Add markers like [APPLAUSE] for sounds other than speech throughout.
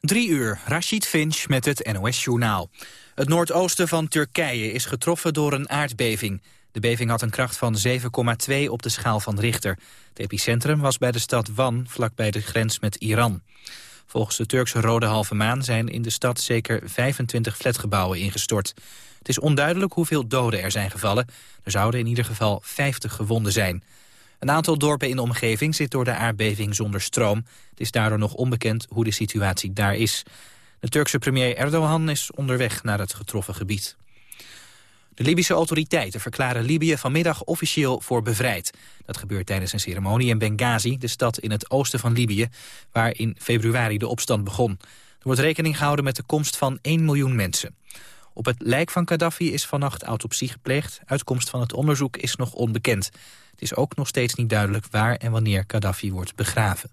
Drie uur, Rashid Finch met het NOS-journaal. Het noordoosten van Turkije is getroffen door een aardbeving. De beving had een kracht van 7,2 op de schaal van Richter. Het epicentrum was bij de stad Van, vlakbij de grens met Iran. Volgens de Turkse Rode Halve Maan zijn in de stad zeker 25 flatgebouwen ingestort. Het is onduidelijk hoeveel doden er zijn gevallen. Er zouden in ieder geval 50 gewonden zijn. Een aantal dorpen in de omgeving zit door de aardbeving zonder stroom. Het is daardoor nog onbekend hoe de situatie daar is. De Turkse premier Erdogan is onderweg naar het getroffen gebied. De Libische autoriteiten verklaren Libië vanmiddag officieel voor bevrijd. Dat gebeurt tijdens een ceremonie in Benghazi, de stad in het oosten van Libië... waar in februari de opstand begon. Er wordt rekening gehouden met de komst van 1 miljoen mensen. Op het lijk van Gaddafi is vannacht autopsie gepleegd. Uitkomst van het onderzoek is nog onbekend. Het is ook nog steeds niet duidelijk waar en wanneer Gaddafi wordt begraven.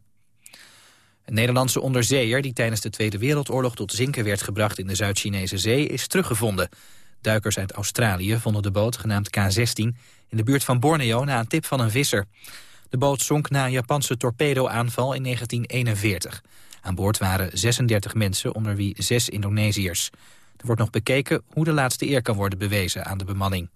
Een Nederlandse onderzeeër die tijdens de Tweede Wereldoorlog tot zinken werd gebracht in de Zuid-Chinese zee is teruggevonden. Duikers uit Australië vonden de boot, genaamd K-16, in de buurt van Borneo na een tip van een visser. De boot zonk na een Japanse torpedoaanval in 1941. Aan boord waren 36 mensen, onder wie zes Indonesiërs. Er wordt nog bekeken hoe de laatste eer kan worden bewezen aan de bemanning.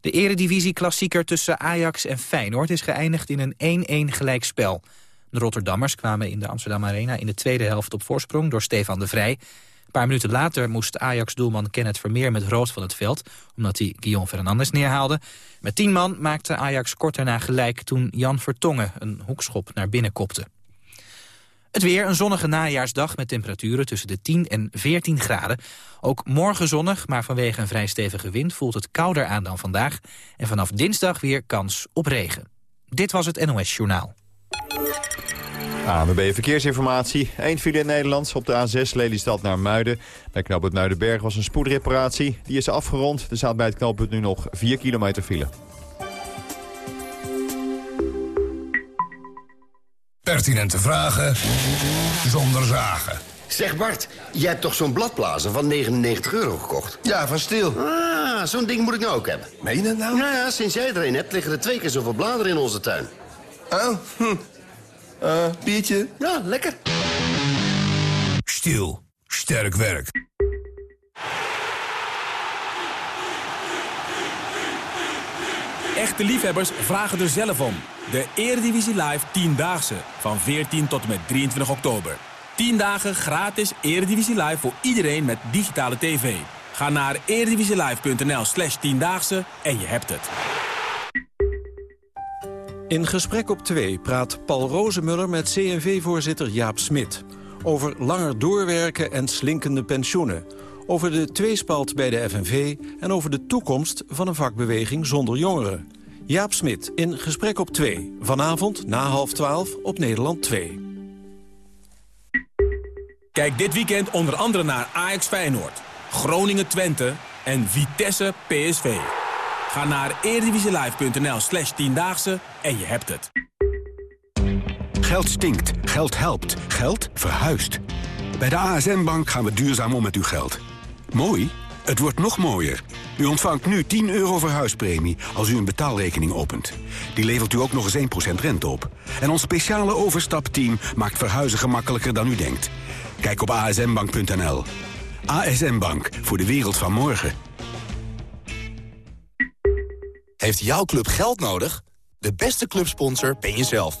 De eredivisie-klassieker tussen Ajax en Feyenoord is geëindigd in een 1-1 gelijkspel. De Rotterdammers kwamen in de Amsterdam Arena in de tweede helft op voorsprong door Stefan de Vrij. Een paar minuten later moest Ajax-doelman Kenneth Vermeer met rood van het veld... omdat hij Guillaume Fernandes neerhaalde. Met tien man maakte Ajax kort daarna gelijk toen Jan Vertongen een hoekschop naar binnen kopte. Het weer, een zonnige najaarsdag met temperaturen tussen de 10 en 14 graden. Ook morgen zonnig, maar vanwege een vrij stevige wind voelt het kouder aan dan vandaag. En vanaf dinsdag weer kans op regen. Dit was het NOS Journaal. ANWB Verkeersinformatie. Eén file in Nederland op de A6 Lelystad naar Muiden. Bij knooppunt Muidenberg was een spoedreparatie. Die is afgerond. Er staat bij het knooppunt nu nog 4 kilometer file. Pertinente vragen zonder zagen. Zeg Bart, jij hebt toch zo'n bladblazer van 99 euro gekocht? Ja, van stil. Ah, zo'n ding moet ik nou ook hebben. Meen je dat nou? Nou ja, sinds jij er een hebt, liggen er twee keer zoveel bladeren in onze tuin. Oh, hm. Uh, biertje? Ja, lekker. Stil. Sterk werk. Echte liefhebbers vragen er zelf om. De Eredivisie Live 10-daagse van 14 tot en met 23 oktober. 10 dagen gratis Eredivisie Live voor iedereen met digitale tv. Ga naar eredivisielive.nl slash 10daagse en je hebt het. In Gesprek op 2 praat Paul Rozemuller met CNV-voorzitter Jaap Smit... over langer doorwerken en slinkende pensioenen... over de tweespalt bij de FNV... en over de toekomst van een vakbeweging zonder jongeren. Jaap Smit in Gesprek op 2. Vanavond na half 12 op Nederland 2. Kijk dit weekend onder andere naar Ajax Feyenoord, Groningen Twente en Vitesse PSV. Ga naar eredivisielive.nl slash tiendaagse en je hebt het. Geld stinkt, geld helpt, geld verhuist. Bij de ASN Bank gaan we duurzaam om met uw geld. Mooi? Het wordt nog mooier. U ontvangt nu 10 euro verhuispremie als u een betaalrekening opent. Die levert u ook nog eens 1% rente op. En ons speciale overstapteam maakt verhuizen gemakkelijker dan u denkt. Kijk op asmbank.nl. ASM Bank, voor de wereld van morgen. Heeft jouw club geld nodig? De beste clubsponsor ben jezelf.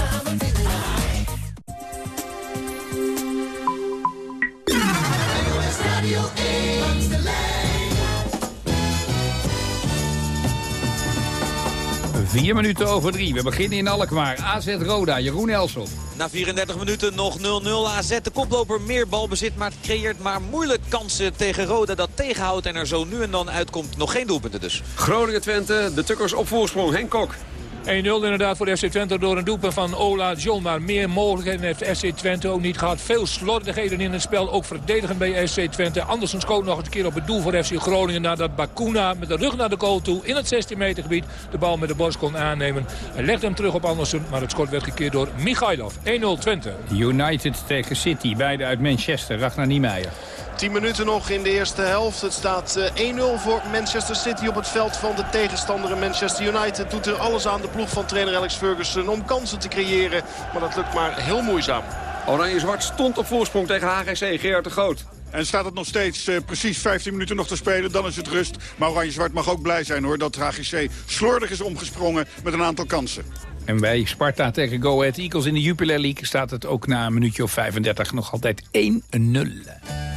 Vier minuten over drie. We beginnen in Alkmaar. AZ Roda, Jeroen Elson. Na 34 minuten nog 0-0. AZ de koploper meer balbezit, maar het creëert maar moeilijk kansen tegen Roda. Dat tegenhoudt en er zo nu en dan uitkomt. Nog geen doelpunten dus. Groningen-Twente, de Tukkers op voorsprong. Henk Kok. Inderdaad voor FC Twente door een doelpunt van Ola John. Maar meer mogelijkheden heeft FC Twente ook niet gehad. Veel slordigheden in het spel, ook verdedigend bij FC Twente. Andersen schoot nog eens een keer op het doel voor FC Groningen... nadat Bakuna met de rug naar de goal toe in het 16 meter gebied... de bal met de borst kon aannemen. Hij legde hem terug op Andersen, maar het schot werd gekeerd door Michailov. 1-0 Twente. United tegen City, beide uit Manchester. Ragnar Niemeyer. 10 minuten nog in de eerste helft. Het staat 1-0 eh, voor Manchester City op het veld van de tegenstander. Manchester United doet er alles aan de ploeg van trainer Alex Ferguson om kansen te creëren. Maar dat lukt maar heel moeizaam. Oranje-Zwart stond op voorsprong tegen HGC. Gerard de Groot. En staat het nog steeds uh, precies 15 minuten nog te spelen, dan is het rust. Maar Oranje-Zwart mag ook blij zijn hoor dat HGC slordig is omgesprongen met een aantal kansen. En bij Sparta tegen Go Ahead Eagles in de Jupiler League staat het ook na een minuutje of 35 nog altijd 1-0.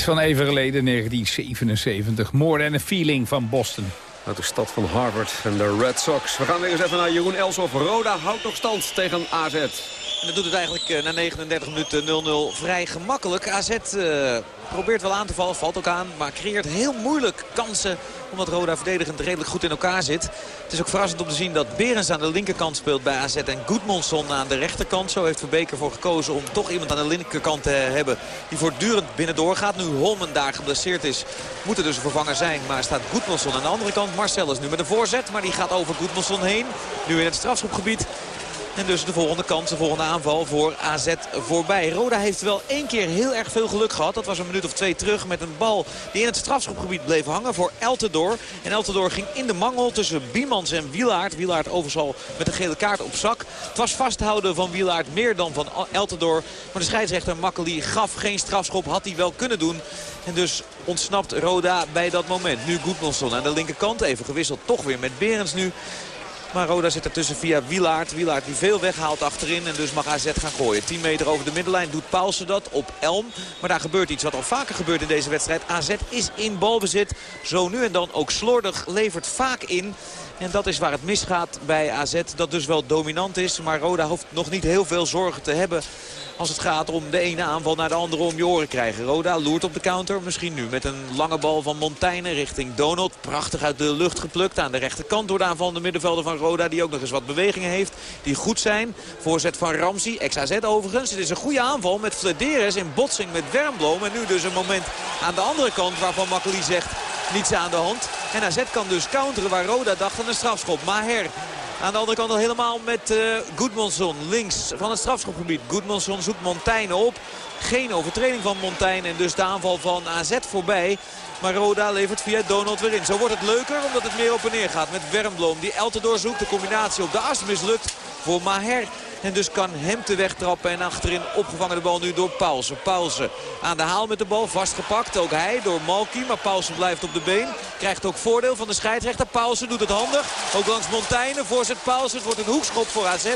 Is van even geleden, 1977. More than a feeling van Boston. Uit de stad van Harvard en de Red Sox. We gaan weer eens even naar Jeroen Elshoff. Roda houdt nog stand tegen AZ. En dat doet het eigenlijk eh, na 39 minuten 0-0 vrij gemakkelijk. AZ uh, probeert wel aan te vallen, valt ook aan. Maar creëert heel moeilijk kansen omdat Roda verdedigend redelijk goed in elkaar zit. Het is ook verrassend om te zien dat Berens aan de linkerkant speelt bij AZ. En Goedmonson aan de rechterkant. Zo heeft Verbeek ervoor gekozen om toch iemand aan de linkerkant te hebben. Die voortdurend binnendoor gaat. Nu Holmen daar geblesseerd is. Moet er dus een vervanger zijn. Maar staat Goedmonson aan de andere kant. Marcel is nu met een voorzet. Maar die gaat over Goedmonson heen. Nu in het strafschopgebied. En dus de volgende kans, de volgende aanval voor AZ voorbij. Roda heeft wel één keer heel erg veel geluk gehad. Dat was een minuut of twee terug met een bal die in het strafschopgebied bleef hangen voor Eltendoor. En Eltendoor ging in de mangel tussen Biemans en Wielaard. Wielaard overigens al met een gele kaart op zak. Het was vasthouden van Wielaard meer dan van Eltendoor. Maar de scheidsrechter Makkeli gaf geen strafschop. Had hij wel kunnen doen. En dus ontsnapt Roda bij dat moment. Nu Goedmanson aan de linkerkant. Even gewisseld toch weer met Berens nu. Maar Roda zit ertussen via Wilaard. Wilaard die veel weghaalt achterin en dus mag AZ gaan gooien. 10 meter over de middenlijn doet Paulsen dat op Elm. Maar daar gebeurt iets wat al vaker gebeurt in deze wedstrijd. AZ is in balbezit. Zo nu en dan ook slordig levert vaak in. En dat is waar het misgaat bij AZ. Dat dus wel dominant is. Maar Roda hoeft nog niet heel veel zorgen te hebben als het gaat om de ene aanval naar de andere om je oren krijgen. Roda loert op de counter. Misschien nu met een lange bal van Montaigne richting Donald. Prachtig uit de lucht geplukt aan de rechterkant door de aanvallende middenvelder van Roda. Die ook nog eens wat bewegingen heeft. Die goed zijn. Voorzet van Ramsey. XAZ overigens. Het is een goede aanval met Flederes in botsing met Wernbloem. En nu dus een moment aan de andere kant waarvan Makkeli zegt niets aan de hand. En AZ kan dus counteren waar Roda dacht een strafschop. Maher aan de andere kant al helemaal met uh, Goedmanson links van het strafschopgebied. Goedmanson zoekt Montaigne op. Geen overtreding van Montaigne en dus de aanval van AZ voorbij. Maar Roda levert via Donald weer in. Zo wordt het leuker omdat het meer op en neer gaat met Wernbloem. Die Elten doorzoekt. De combinatie op de as mislukt voor Maher. En dus kan hem te wegtrappen. En achterin opgevangen de bal nu door Paulsen. Paulsen aan de haal met de bal. Vastgepakt. Ook hij door Malky. Maar Paulsen blijft op de been. Krijgt ook voordeel van de scheidsrechter. Paulsen doet het handig. Ook langs Montaigne. Voorzet Paulsen. Het wordt een hoekschop voor AZ.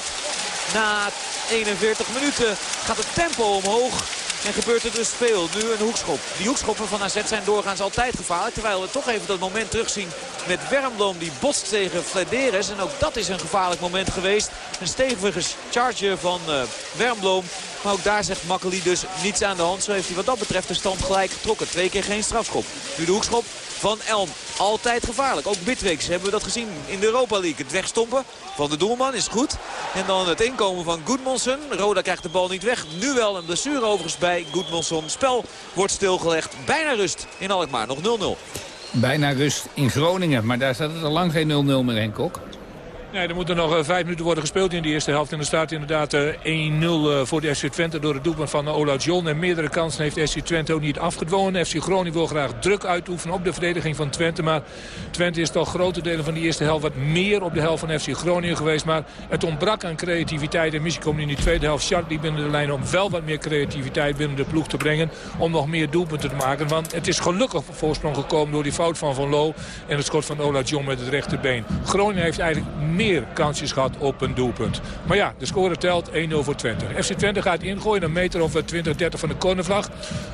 Na 41 minuten gaat het tempo omhoog. En gebeurt er dus veel. Nu een hoekschop. Die hoekschoppen van AZ zijn doorgaans altijd gevaarlijk. Terwijl we toch even dat moment terugzien met Wermloom. Die botst tegen Flederes. En ook dat is een gevaarlijk moment geweest. Een stevige charge van uh, Wermloom. Maar ook daar zegt Makkeli dus niets aan de hand. Zo heeft hij wat dat betreft de stand gelijk getrokken. Twee keer geen strafschop. Nu de hoekschop van Elm. Altijd gevaarlijk. Ook Bitweeks hebben we dat gezien in de Europa League. Het wegstompen van de doelman is goed. En dan het inkomen van Goodmanson. Roda krijgt de bal niet weg. Nu wel een blessure overigens bij Goodmanson. Spel wordt stilgelegd. Bijna rust in Alkmaar. Nog 0-0. Bijna rust in Groningen. Maar daar staat het al lang geen 0-0 meer in, Kok. Nee, er moeten nog uh, vijf minuten worden gespeeld in de eerste helft. En er staat inderdaad uh, 1-0 uh, voor de FC Twente door het doelpunt van Ola John. En meerdere kansen heeft FC Twente ook niet afgedwongen. FC Groningen wil graag druk uitoefenen op de verdediging van Twente. Maar Twente is toch grote delen van die eerste helft wat meer op de helft van FC Groningen geweest. Maar het ontbrak aan creativiteit. En misschien komt in die tweede helft Charlie binnen de lijn om wel wat meer creativiteit binnen de ploeg te brengen. Om nog meer doelpunten te maken. Want het is gelukkig voorsprong gekomen door die fout van Van Loo. En het schot van Ola John met het rechterbeen. Groningen heeft eigenlijk meer meer kansjes gehad op een doelpunt. Maar ja, de score telt 1-0 voor Twente. FC Twente gaat ingooien een meter of 20, 30 van de cornervlag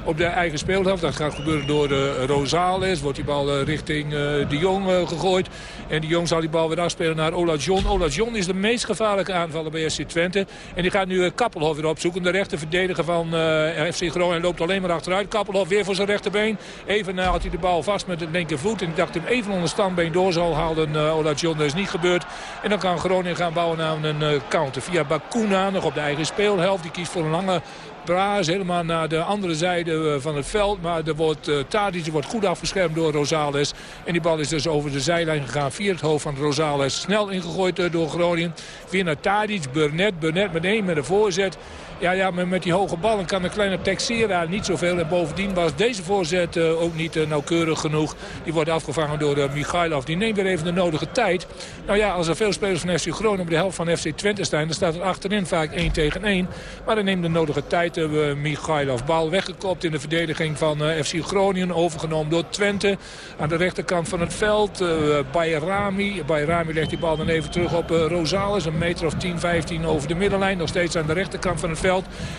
op de eigen speelhelft. Dat gaat gebeuren door de Rosales. Wordt die bal eh, richting uh, de Jong gegooid. En de Jong zal die bal weer afspelen naar Ola John. Ola John is de meest gevaarlijke aanvaller bij FC Twente. En die gaat nu Kappelhof weer opzoeken. De rechter verdediger van FC Groningen loopt alleen maar achteruit. Kappelhof weer voor zijn rechterbeen. Even haalt hij de bal vast met de linkervoet. En ik dacht hem even onder standbeen door zal halen Ola John. Dat is niet gebeurd. En dan kan Groningen gaan bouwen aan een uh, counter. Via Bakuna nog op de eigen speelhelft. Die kiest voor een lange Braas helemaal naar de andere zijde eh, van het veld. Maar er wordt, uh, Tadic wordt goed afgeschermd door Rosales. En die bal is dus over de zijlijn gegaan via het hoofd van Rosales. Snel ingegooid door Groningen. Weer naar Tadic, Burnett. Burnett meteen met een voorzet. Ja, ja, maar met die hoge ballen kan een kleine Texera niet zoveel. En bovendien was deze voorzet uh, ook niet uh, nauwkeurig genoeg. Die wordt afgevangen door uh, Michailov. Die neemt weer even de nodige tijd. Nou ja, als er veel spelers van FC Groningen op de helft van FC Twente staan. Dan staat er achterin vaak 1 tegen 1. Maar dan neemt de nodige tijd. We Michailov bal weggekopt in de verdediging van FC Groningen. Overgenomen door Twente. Aan de rechterkant van het veld. Uh, Bayrami. Bayrami legt die bal dan even terug op uh, Rosales. Een meter of 10, 15 over de middenlijn. Nog steeds aan de rechterkant van het veld.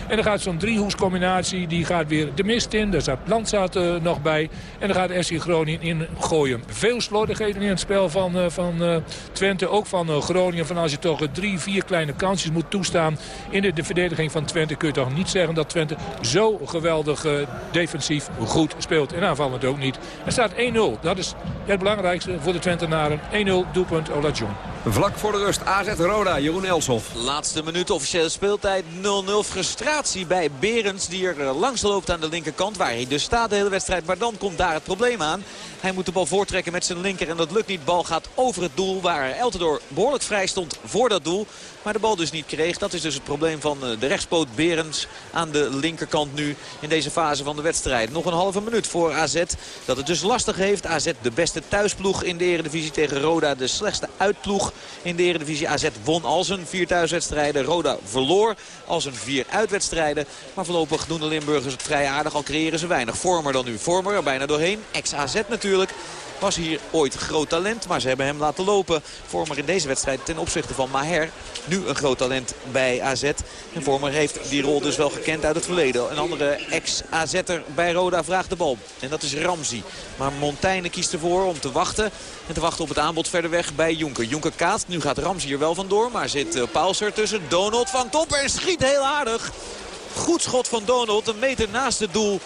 En dan gaat zo'n driehoekscombinatie. Die gaat weer de mist in. Daar staat Landzaat uh, nog bij. En dan gaat FC Groningen in gooien. Veel slordigheden in het spel van, uh, van uh, Twente. Ook van Groningen. Van als je toch drie, vier kleine kansjes moet toestaan in de, de, verdediging van Twente... kun je toch niet zeggen dat Twente zo geweldig defensief goed speelt. En aanvallend ook niet. Er staat 1-0. Dat is het belangrijkste voor de Twentenaren. 1-0 doelpunt Ola John. Vlak voor de rust AZ Roda, Jeroen Elshoff. Laatste minuut officiële speeltijd 0-0. Frustratie bij Berends die er langs loopt aan de linkerkant. Waar hij dus staat de hele wedstrijd. Maar dan komt daar het probleem aan. Hij moet de bal voortrekken met zijn linker en dat lukt niet. Bal gaat over het doel waar Eltendoor behoorlijk vrij stond voor dat doel. Maar de bal dus niet kreeg. Dat is dus het probleem van de rechtspoot Berends aan de linkerkant nu in deze fase van de wedstrijd. Nog een halve minuut voor AZ. Dat het dus lastig heeft. AZ de beste thuisploeg in de eredivisie tegen Roda. De slechtste uitploeg in de eredivisie. AZ won al zijn vier thuiswedstrijden. Roda verloor al zijn vier uitwedstrijden. Maar voorlopig doen de Limburgers het vrij aardig. Al creëren ze weinig. Vormer dan nu. Vormer er bijna doorheen. Ex-AZ natuurlijk. Was hier ooit groot talent, maar ze hebben hem laten lopen. Vormer in deze wedstrijd ten opzichte van Maher. Nu een groot talent bij AZ. En Vormer heeft die rol dus wel gekend uit het verleden. Een andere ex-AZ'er bij Roda vraagt de bal. En dat is Ramzi. Maar Montaigne kiest ervoor om te wachten. En te wachten op het aanbod verder weg bij Jonker. Jonker kaatst. Nu gaat Ramzi er wel vandoor. Maar zit uh, Pauls ertussen. Donald vangt op en schiet heel aardig. Goed schot van Donald. Een meter naast het doel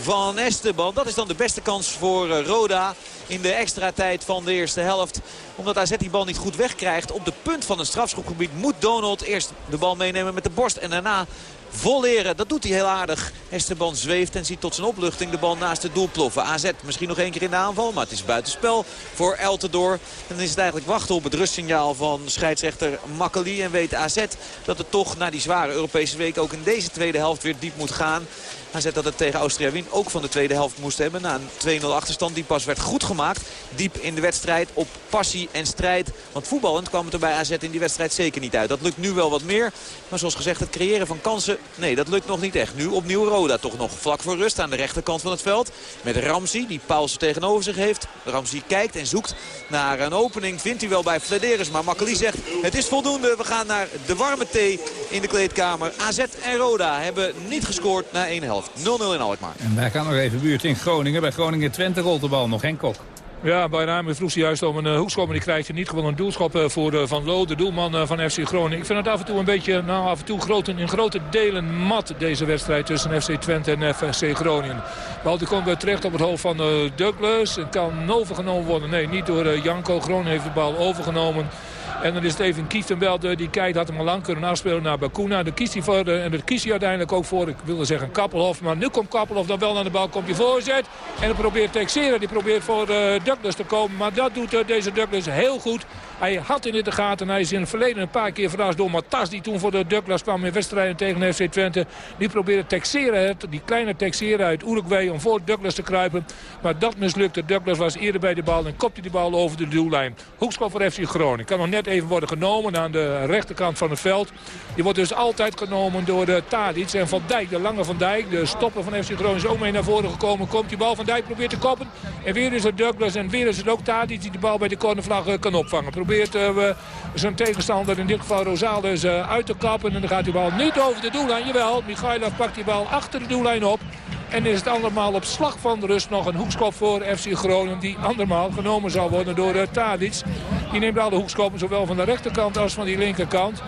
van Esteban. Dat is dan de beste kans voor Roda in de extra tijd van de eerste helft. Omdat AZ die bal niet goed wegkrijgt op de punt van een strafschopgebied moet Donald eerst de bal meenemen met de borst. En daarna volleren. Dat doet hij heel aardig. Esteban zweeft en ziet tot zijn opluchting de bal naast het doel ploffen. AZ misschien nog één keer in de aanval, maar het is buitenspel voor Eltendoor. En dan is het eigenlijk wachten op het rustsignaal van scheidsrechter Makkeli. En weet AZ dat het toch na die zware Europese week ook in deze tweede helft weer diep moet gaan. AZ dat het tegen Austria Wien ook van de tweede helft moest hebben. Na een 2-0 achterstand die pas werd goed gemaakt. Diep in de wedstrijd op passie en strijd. Want voetballend kwam het er bij AZ in die wedstrijd zeker niet uit. Dat lukt nu wel wat meer. Maar zoals gezegd, het creëren van kansen, nee, dat lukt nog niet echt. Nu opnieuw Roda toch nog vlak voor rust aan de rechterkant van het veld. Met Ramsey, die Paulsen tegenover zich heeft. Ramsey kijkt en zoekt naar een opening. Vindt hij wel bij Flederis. Maar Makkeli zegt, het is voldoende. We gaan naar de warme thee in de kleedkamer. AZ en Roda hebben niet gescoord na één helft. 0-0 in Alkmaar. En wij gaan nog even buurt in Groningen. Bij Groningen-Twente rolt de bal nog. Henk Kok. Ja, Bayram vroeg ze juist om een uh, hoekschop. Maar die krijgt hij niet gewoon een doelschop uh, voor uh, Van Loo, de doelman van FC Groningen. Ik vind het af en toe een beetje, nou af en toe grote, in grote delen mat deze wedstrijd tussen FC Twente en FC Groningen. Bal die komt terecht op het hoofd van Douglas. Het kan overgenomen worden. Nee, niet door Janko. Groningen heeft de bal overgenomen. En dan is het even Kieftenbelde die kijkt, had hem al lang kunnen afspelen naar Bakuna. Kiest hij voor, en dat kiest hij uiteindelijk ook voor, ik wilde zeggen Kappelhof. Maar nu komt Kappelhof dan wel naar de bal, komt hij voorzet. En dan probeert Texera, die probeert voor uh, Douglas te komen. Maar dat doet uh, deze Douglas heel goed. Hij had in de gaten. Hij is in het verleden een paar keer verrast door Matas. Die toen voor de Douglas kwam in wedstrijden tegen FC Twente. Die probeerde Texera, die kleine Texera uit Uruguay om voor Douglas te kruipen. Maar dat mislukte. Douglas was eerder bij de bal en kopte die bal over de doellijn. Hoekschop voor FC Groningen. Kan nog net even worden genomen aan de rechterkant van het veld. Die wordt dus altijd genomen door de Tadic en Van Dijk. De lange Van Dijk, de stopper van FC Groningen is ook mee naar voren gekomen. Komt die bal Van Dijk probeert te koppen. En weer is het Douglas en weer is het ook Tadic die de bal bij de cornervlag kan opvangen. Uh, zijn tegenstander, in dit geval Rosales, uh, uit te kappen. En dan gaat die bal niet over de doellijn. Jawel, Michailov pakt die bal achter de doellijn op. En is het andermaal op slag van de rust nog een hoekschop voor FC Groningen. Die andermaal genomen zal worden door uh, Tadic. Die neemt al de hoekschoppen zowel van de rechterkant als van die linkerkant.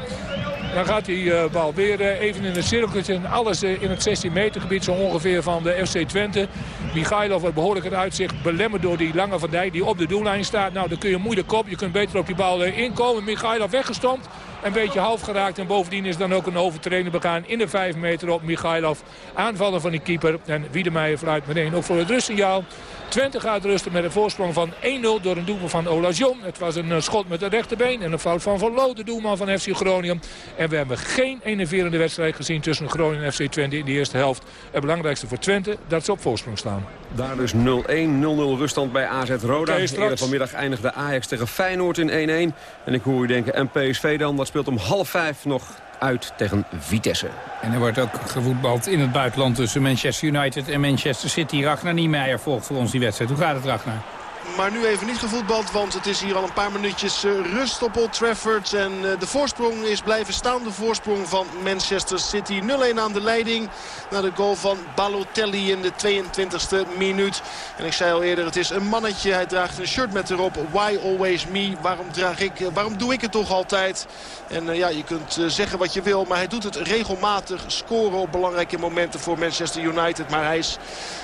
Dan gaat die bal weer even in het cirkeltje. Alles uh, in het 16 meter gebied zo ongeveer van de FC Twente. Michailov wordt behoorlijk het uitzicht belemmerd door die lange Van Dijk die op de doellijn staat. Nou, dan kun je moeilijk op. Je kunt beter op die bal inkomen. Michailov weggestompt. Een beetje half geraakt. En bovendien is dan ook een overtreding begaan in de 5 meter op Michailov. Aanvallen van die keeper. En Wiedemeijer fluit meteen ook voor het rustsignaal. Twente gaat rusten met een voorsprong van 1-0 door een doelman van Olajon. Het was een eh, schot met de rechterbeen en een fout van Van Loo, de doelman van FC Groningen. En we hebben geen enerverende wedstrijd gezien tussen Groningen en FC Twente in de eerste helft. Het belangrijkste voor Twente, dat ze op voorsprong staan. Daar dus 0-1, 0-0 ruststand bij AZ Roda. Okay, straks. vanmiddag eindigde Ajax tegen Feyenoord in 1-1. En ik hoor u denken, en PSV dan, dat speelt om half vijf nog uit tegen Vitesse. En er wordt ook gevoetbald in het buitenland tussen Manchester United en Manchester City. Ragnar Niemeyer volgt voor ons die wedstrijd. Hoe gaat het, Ragnar? Maar nu even niet gevoetbald, want het is hier al een paar minuutjes eh, rust op Old Trafford. En eh, de voorsprong is blijven staan. De voorsprong van Manchester City. 0-1 aan de leiding. Na de goal van Balotelli in de 22e minuut. En ik zei al eerder, het is een mannetje. Hij draagt een shirt met erop. Why always me? Waarom, draag ik, eh, waarom doe ik het toch altijd? En ja, je kunt zeggen wat je wil. Maar hij doet het regelmatig. Scoren op belangrijke momenten voor Manchester United. Maar hij is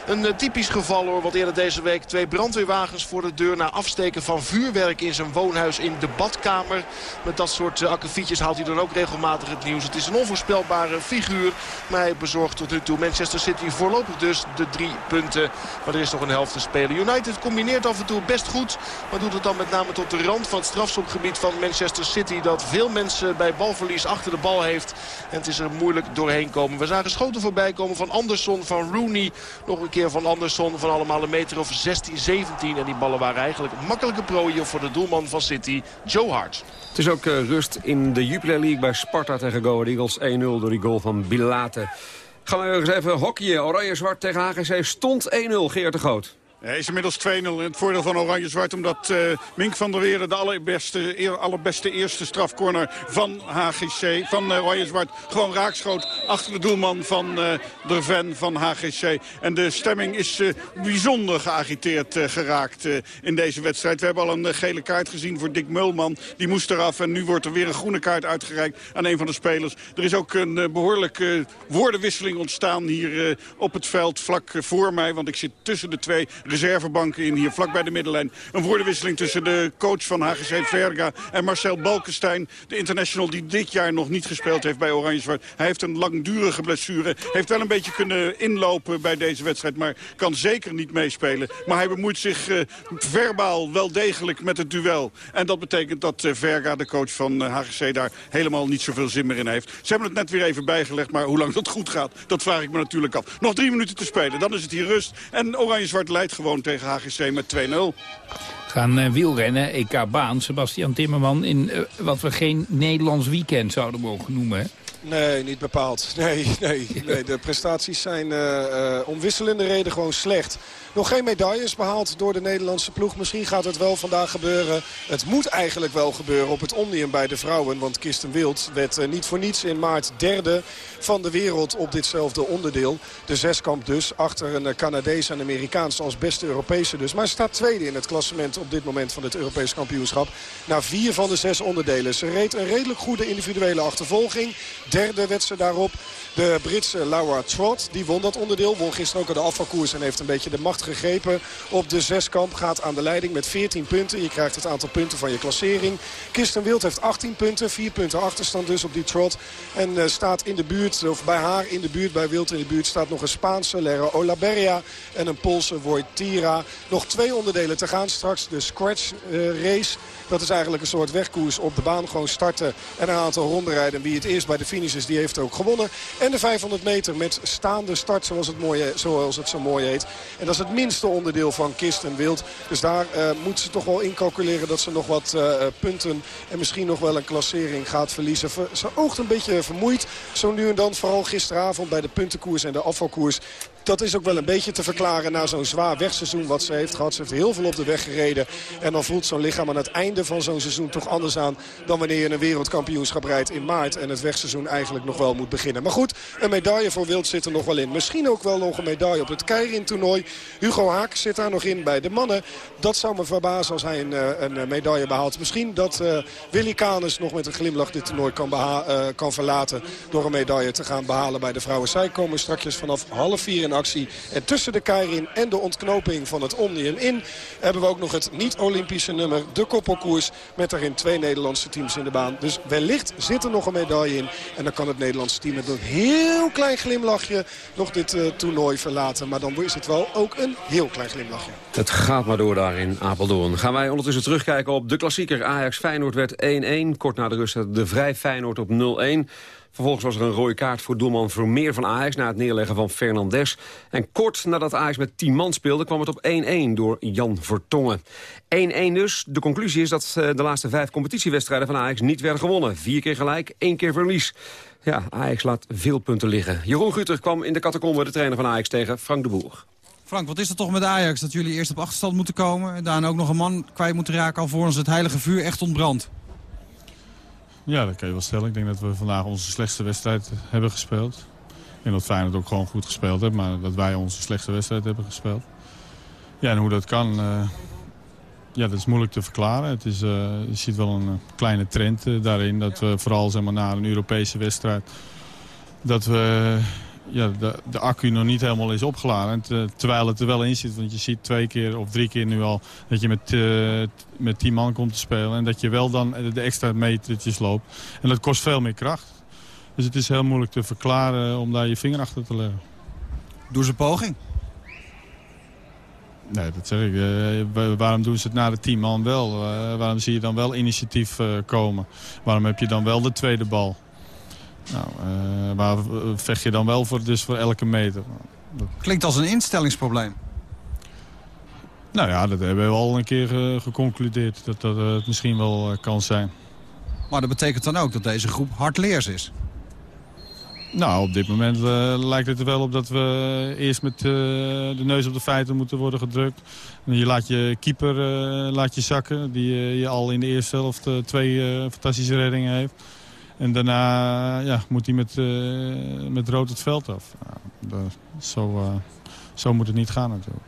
een typisch geval hoor. Want eerder deze week twee brandweerwagens voor de deur... na afsteken van vuurwerk in zijn woonhuis in de badkamer. Met dat soort uh, akkefietjes haalt hij dan ook regelmatig het nieuws. Het is een onvoorspelbare figuur. Maar hij bezorgt tot nu toe Manchester City voorlopig dus de drie punten. Maar er is nog een helft te spelen. United combineert af en toe best goed. Maar doet het dan met name tot de rand van het strafschopgebied van Manchester City. Dat veel mensen bij balverlies achter de bal heeft. En het is er moeilijk doorheen komen. We zagen schoten voorbij komen van Anderson, van Rooney. Nog een keer van Anderson van allemaal een meter of 16, 17. En die ballen waren eigenlijk makkelijke prooien voor de doelman van City, Joe Hart. Het is ook uh, rust in de Jupiler League bij Sparta tegen Go Eagles. 1-0 door die goal van Bilate. Gaan we eens even hockeyen. Oranje-zwart tegen HGC stond 1-0. Geert de Groot. Hij is inmiddels 2-0 in het voordeel van Oranje-Zwart. Omdat uh, Mink van der Weerde de allerbeste, allerbeste eerste strafcorner van HGC, van uh, Oranje-Zwart, gewoon raakschoot achter de doelman van uh, de Ven van HGC. En de stemming is bijzonder geagiteerd geraakt in deze wedstrijd. We hebben al een gele kaart gezien voor Dick Mulman. Die moest eraf en nu wordt er weer een groene kaart uitgereikt aan een van de spelers. Er is ook een behoorlijke woordenwisseling ontstaan hier op het veld vlak voor mij. Want ik zit tussen de twee reservebanken in hier vlak bij de middenlijn. Een woordenwisseling tussen de coach van HGC Verga en Marcel Balkenstein. De international die dit jaar nog niet gespeeld heeft bij Oranje-Zwart. Hij heeft een langdurige blessure. Heeft wel een beetje kunnen inlopen bij deze wedstrijd. Maar kan zeker niet meespelen. Maar hij bemoeit zich uh, verbaal wel degelijk met het duel. En dat betekent dat uh, Verga, de coach van HGC, daar helemaal niet zoveel zin meer in heeft. Ze hebben het net weer even bijgelegd. Maar hoe lang dat goed gaat, dat vraag ik me natuurlijk af. Nog drie minuten te spelen. Dan is het hier rust. En Oranje-Zwart leidt gewoon tegen HGC met 2-0 gaan uh, wielrennen, EK-baan. Sebastian Timmerman in uh, wat we geen Nederlands weekend zouden mogen noemen. Hè? Nee, niet bepaald. [LAUGHS] Nee, nee, nee. De prestaties zijn uh, om wisselende reden gewoon slecht. Nog geen medailles behaald door de Nederlandse ploeg. Misschien gaat het wel vandaag gebeuren. Het moet eigenlijk wel gebeuren op het Omnium bij de vrouwen. Want Kirsten Wild werd uh, niet voor niets in maart derde van de wereld op ditzelfde onderdeel. De zeskamp dus, achter een Canadees en Amerikaans als beste Europese dus. Maar ze staat tweede in het klassement op dit moment van het Europees kampioenschap. Na vier van de zes onderdelen. Ze reed een redelijk goede individuele achtervolging. Derde werd ze daarop. De Britse Laura Trott, die won dat onderdeel. Won gisteren ook de afvalkoers en heeft een beetje de macht gegrepen op de zeskamp. Gaat aan de leiding met 14 punten. Je krijgt het aantal punten van je klassering. Kirsten Wild heeft 18 punten. 4 punten achterstand dus op die trot. En uh, staat in de buurt, of bij haar in de buurt, bij Wild in de buurt... staat nog een Spaanse, Lera Olaberria. En een Poolse, Wojtira. Nog twee onderdelen te gaan straks. De scratch uh, race. Dat is eigenlijk een soort wegkoers op de baan. Gewoon starten en een aantal ronden rijden. Wie het eerst bij de finish is, die heeft ook gewonnen. En de 500 meter met staande start, zoals het, mooie, zoals het zo mooi heet. En dat is het minste onderdeel van Kist en Wild. Dus daar uh, moet ze toch wel incalculeren dat ze nog wat uh, punten... en misschien nog wel een klassering gaat verliezen. Ze oogt een beetje vermoeid. Zo nu en dan, vooral gisteravond bij de puntenkoers en de afvalkoers dat is ook wel een beetje te verklaren na zo'n zwaar wegseizoen wat ze heeft gehad. Ze heeft heel veel op de weg gereden. En dan voelt zo'n lichaam aan het einde van zo'n seizoen toch anders aan... dan wanneer je een wereldkampioenschap rijdt in maart... en het wegseizoen eigenlijk nog wel moet beginnen. Maar goed, een medaille voor Wild zit er nog wel in. Misschien ook wel nog een medaille op het Keirin-toernooi. Hugo Haak zit daar nog in bij de mannen. Dat zou me verbazen als hij een, een medaille behaalt. Misschien dat uh, Willy Canes nog met een glimlach dit toernooi kan, uh, kan verlaten... door een medaille te gaan behalen bij de vrouwen. Zij komen straks vanaf half vier actie. En tussen de Keirin en de ontknoping van het Omnium in... hebben we ook nog het niet-Olympische nummer, de koppelkoers... met daarin twee Nederlandse teams in de baan. Dus wellicht zit er nog een medaille in. En dan kan het Nederlandse team met een heel klein glimlachje... nog dit uh, toernooi verlaten. Maar dan is het wel ook een heel klein glimlachje. Het gaat maar door daar in Apeldoorn. Gaan wij ondertussen terugkijken op de klassieker. Ajax-Feyenoord werd 1-1. Kort na de rust de Vrij Feyenoord op 0-1. Vervolgens was er een rode kaart voor doelman Vermeer van Ajax... na het neerleggen van Fernandes. En kort nadat Ajax met 10 man speelde... kwam het op 1-1 door Jan Vertongen. 1-1 dus. De conclusie is dat eh, de laatste vijf competitiewedstrijden van Ajax niet werden gewonnen. Vier keer gelijk, één keer verlies. Ja, Ajax laat veel punten liggen. Jeroen Guter kwam in de catacombe de trainer van Ajax tegen Frank de Boer. Frank, wat is er toch met Ajax dat jullie eerst op achterstand moeten komen... en daarna ook nog een man kwijt moeten raken... alvorens het heilige vuur echt ontbrandt? Ja, dat kan je wel stellen. Ik denk dat we vandaag onze slechtste wedstrijd hebben gespeeld. En dat Feyenoord ook gewoon goed gespeeld heeft, maar dat wij onze slechtste wedstrijd hebben gespeeld. Ja, en hoe dat kan, uh, ja, dat is moeilijk te verklaren. Het is, uh, je ziet wel een uh, kleine trend daarin, dat we vooral zeg maar, na een Europese wedstrijd... dat we ja, de, de accu nog niet helemaal is opgeladen. terwijl het er wel in zit. Want je ziet twee keer of drie keer nu al dat je met, uh, met tien man komt te spelen. En dat je wel dan de extra metertjes loopt. En dat kost veel meer kracht. Dus het is heel moeilijk te verklaren om daar je vinger achter te leggen. Doe ze poging? Nee, dat zeg ik. Uh, waarom doen ze het na de tien man wel? Uh, waarom zie je dan wel initiatief komen? Waarom heb je dan wel de tweede bal? Nou, uh, waar vecht je dan wel voor, dus voor elke meter? Klinkt als een instellingsprobleem. Nou ja, dat hebben we al een keer uh, geconcludeerd. Dat dat uh, het misschien wel kan zijn. Maar dat betekent dan ook dat deze groep hardleers is? Nou, op dit moment lijkt het er wel op dat we eerst met de neus op de feiten moeten worden gedrukt. En je laat je keeper laat je zakken, die je al in de eerste helft twee fantastische reddingen heeft. En daarna ja, moet hij met, uh, met rood het veld af. Nou, zo, uh, zo moet het niet gaan natuurlijk.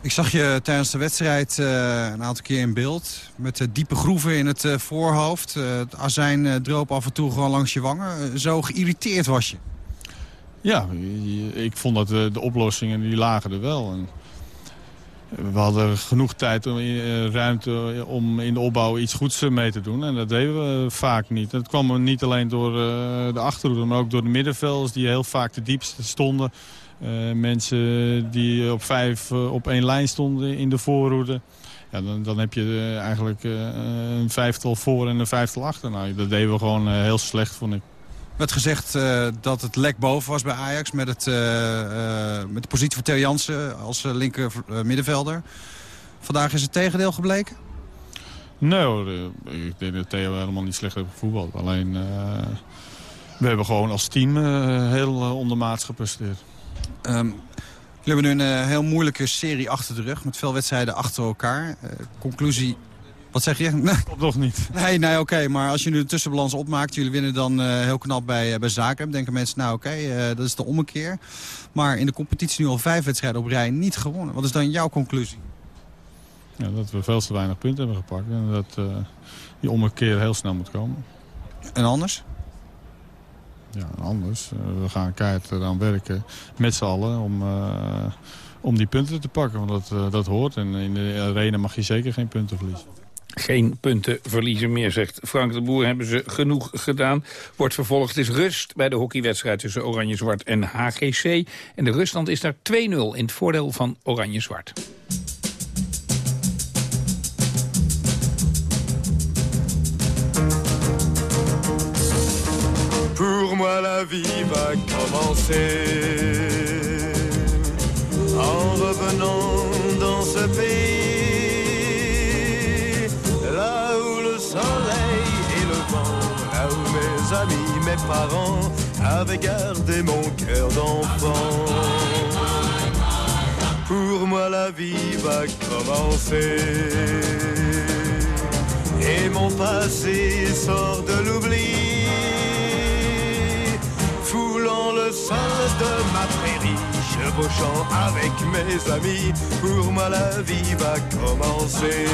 Ik zag je tijdens de wedstrijd uh, een aantal keer in beeld. Met diepe groeven in het voorhoofd. het azijn droop af en toe gewoon langs je wangen. zo geïrriteerd was je. Ja, ik vond dat de oplossingen die lagen er wel. En we hadden genoeg tijd, en eh, ruimte om in de opbouw iets goeds eh, mee te doen. En dat deden we vaak niet. Dat kwam niet alleen door eh, de achterhoede, maar ook door de middenvelders die heel vaak de diepste stonden. mensen die op vijf op één lijn stonden in de voorhoede. Ja, dan, dan heb je eigenlijk een vijftal voor en een vijftal achter. Nou, dat deden we gewoon heel slecht, vond ik werd gezegd uh, dat het lek boven was bij Ajax... met, het, uh, uh, met de positie van Theo Jansen als linker middenvelder. Vandaag is het tegendeel gebleken? Nee hoor, ik denk dat Theo helemaal niet slecht heeft gevoetbald. Alleen, we hebben gewoon als team heel ondermaats gepresteerd. Um, we hebben nu een heel moeilijke serie achter de rug... met veel wedstrijden achter elkaar. conclusie, wat zeg je? Nee. Klopt nog niet. Nee, nee oké. Maar als je nu de tussenbalans opmaakt... jullie winnen dan uh, heel knap bij, uh, bij Zaken. denken mensen, nou oké, okay, uh, dat is de ommekeer. Maar in de competitie nu al vijf wedstrijden op rij niet gewonnen. Wat is dan jouw conclusie? Ja, dat we veel te weinig punten hebben gepakt. En dat die ommekeer heel snel moet komen. En anders? Ja, anders. we gaan keihard eraan werken met z'n allen om om die punten te pakken. Want dat, dat hoort. En in de arena mag je zeker geen punten verliezen. Geen punten verliezen meer, zegt Frank de Boer. Hebben ze genoeg gedaan. Wordt vervolgd is rust bij de hockeywedstrijd tussen Oranje-Zwart en HGC. En de ruststand is daar 2-0 in het voordeel van Oranje-Zwart. Pour moi la vie va commencer En dans ce pays parents avaient gardé mon cœur d'enfant. Pour moi la vie va commencer et mon passé sort de l'oubli, foulant le sens de ma prairie, chevauchant avec mes amis. Pour moi la vie va commencer.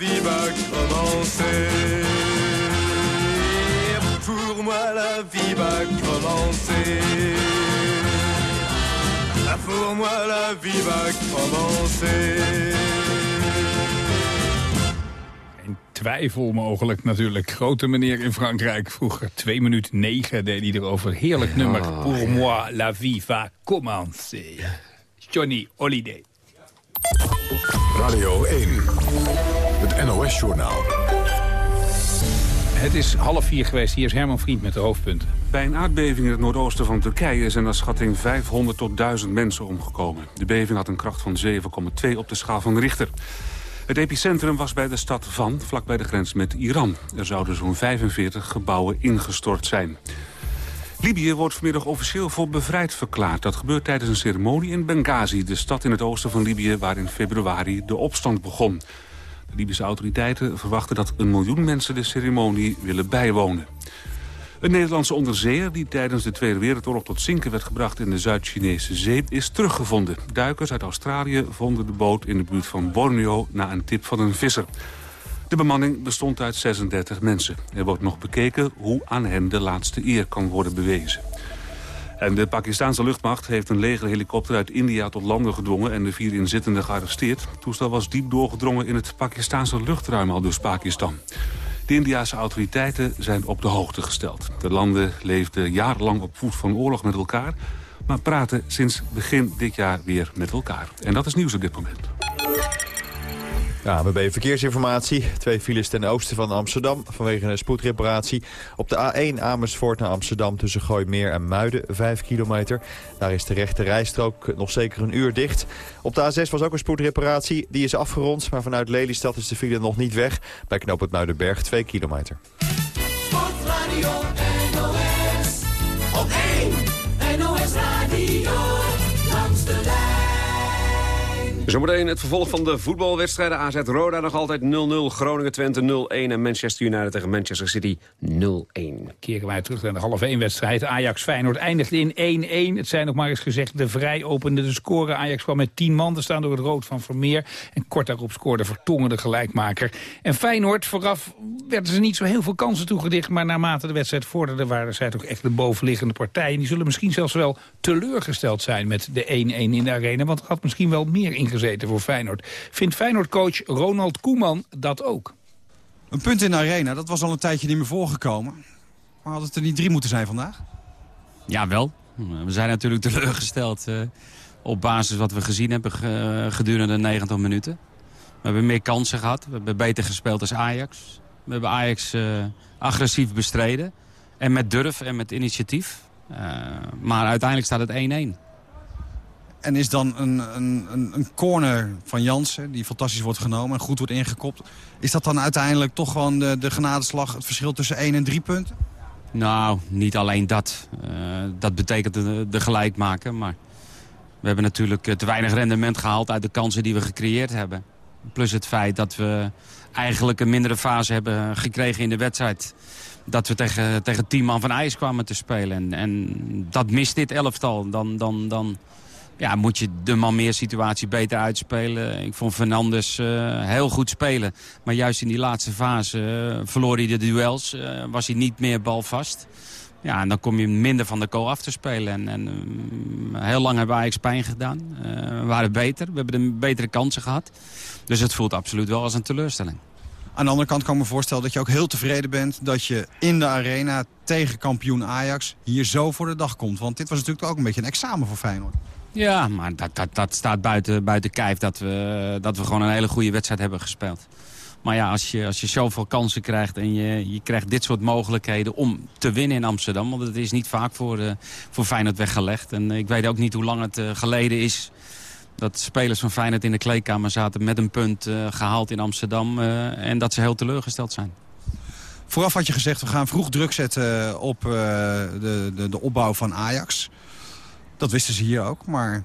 Vie va commencer. Pour moi, la vie va commencer. Pour moi, la vie va commencer. Twijfel mogelijk natuurlijk. Grote meneer in Frankrijk. Vroeger 2 minuten 9 deed hij erover. Heerlijk nummer. Pour moi, la vie va commencer. Johnny Holiday. Radio 1, het NOS-journaal. Het is half vier geweest. Hier is Herman Vriend met de hoofdpunten. Bij een aardbeving in het noordoosten van Turkije zijn naar schatting 500 tot 1000 mensen omgekomen. De beving had een kracht van 7,2 op de schaal van Richter. Het epicentrum was bij de stad Van, vlakbij de grens met Iran. Er zouden zo'n 45 gebouwen ingestort zijn. Libië wordt vanmiddag officieel voor bevrijd verklaard. Dat gebeurt tijdens een ceremonie in Benghazi, de stad in het oosten van Libië... waar in februari de opstand begon. Libische autoriteiten verwachten dat een miljoen mensen de ceremonie willen bijwonen. Een Nederlandse onderzeeër die tijdens de Tweede Wereldoorlog tot zinken werd gebracht in de Zuid-Chinese Zee is teruggevonden. Duikers uit Australië vonden de boot in de buurt van Borneo na een tip van een visser. De bemanning bestond uit 36 mensen. Er wordt nog bekeken hoe aan hen de laatste eer kan worden bewezen. En de Pakistanse luchtmacht heeft een legerhelikopter uit India tot landen gedwongen... en de vier inzittenden gearresteerd. Toestel was diep doorgedrongen in het Pakistanse luchtruim, al dus Pakistan. De Indiase autoriteiten zijn op de hoogte gesteld. De landen leefden jarenlang op voet van oorlog met elkaar... maar praten sinds begin dit jaar weer met elkaar. En dat is nieuws op dit moment. Ja, we hebben verkeersinformatie. Twee files ten oosten van Amsterdam vanwege een spoedreparatie. Op de A1 Amersfoort naar Amsterdam tussen Gooimeer en Muiden, 5 kilometer. Daar is de rechte rijstrook nog zeker een uur dicht. Op de A6 was ook een spoedreparatie. Die is afgerond, maar vanuit Lelystad is de file nog niet weg. Bij knoop het Muidenberg, 2 kilometer. Zometeen het vervolg van de voetbalwedstrijden. AZ Roda nog altijd 0-0, Groningen-Twente 0-1... en Manchester United tegen Manchester City 0-1. Keren wij terug naar de half 1 wedstrijd. Ajax-Feyenoord eindigde in 1-1. Het zijn nog maar eens gezegd, de vrij opende de score. Ajax kwam met 10 man te staan door het rood van Vermeer. En kort daarop scoorde Vertongen de gelijkmaker. En Feyenoord, vooraf werden ze niet zo heel veel kansen toegedicht... maar naarmate de wedstrijd vorderde waren zij toch echt de bovenliggende partij. En die zullen misschien zelfs wel teleurgesteld zijn met de 1-1 in de arena. Want er had misschien wel meer ingezeten voor Feyenoord. Vindt Feyenoord-coach Ronald Koeman dat ook? Een punt in de arena, dat was al een tijdje niet meer voorgekomen. Maar had het er niet drie moeten zijn vandaag? Ja, wel. We zijn natuurlijk [LAUGHS] teleurgesteld eh, op basis wat we gezien hebben ge- gedurende de 90 minuten. We hebben meer kansen gehad. We hebben beter gespeeld als Ajax. We hebben Ajax eh, agressief bestreden. En met durf en met initiatief. Eh, maar uiteindelijk staat het 1-1. En is dan een, een, een corner van Jansen, die fantastisch wordt genomen en goed wordt ingekopt... is dat dan uiteindelijk toch gewoon de, de genadeslag, het verschil tussen 1 en 3 punten? Nou, niet alleen dat. Eh, dat betekent de, de gelijk maken. Maar we hebben natuurlijk eh, te weinig rendement gehaald uit de kansen die we gecreëerd hebben. Plus het feit dat we eigenlijk een mindere fase hebben gekregen in de wedstrijd. Dat we tegen, tegen tien van ijs kwamen te spelen. En, en dat mist dit elftal. Dan, dan, dan ja, moet je de man meer situatie beter uitspelen. Ik vond Fernandes eh, heel goed spelen. Maar juist in die laatste fase eh, verloor hij de duels. eh, was hij niet meer balvast. Ja, en dan kom je minder van de goal af te spelen. En, en eh, heel lang hebben we Ajax pijn gedaan. We waren beter. We hebben de betere kansen gehad. Dus het voelt absoluut wel als een teleurstelling. Aan de andere kant kan ik me voorstellen dat je ook heel tevreden bent... dat je in de arena tegen kampioen Ajax hier zo voor de dag komt. Want dit was natuurlijk ook een beetje een examen voor Feyenoord. Ja, maar dat, dat, dat staat buiten, buiten kijf dat we, dat we gewoon een hele goede wedstrijd hebben gespeeld. Maar ja, als je, als je zoveel kansen krijgt en je, je krijgt dit soort mogelijkheden om te winnen in Amsterdam. Want het is niet vaak voor, uh, voor Feyenoord weggelegd. En ik weet ook niet hoe lang het uh, geleden is dat spelers van Feyenoord in de kleedkamer zaten met een punt uh, gehaald in Amsterdam. en dat ze heel teleurgesteld zijn. Vooraf had je gezegd, we gaan vroeg druk zetten op de, de, de opbouw van Ajax. Dat wisten ze hier ook, maar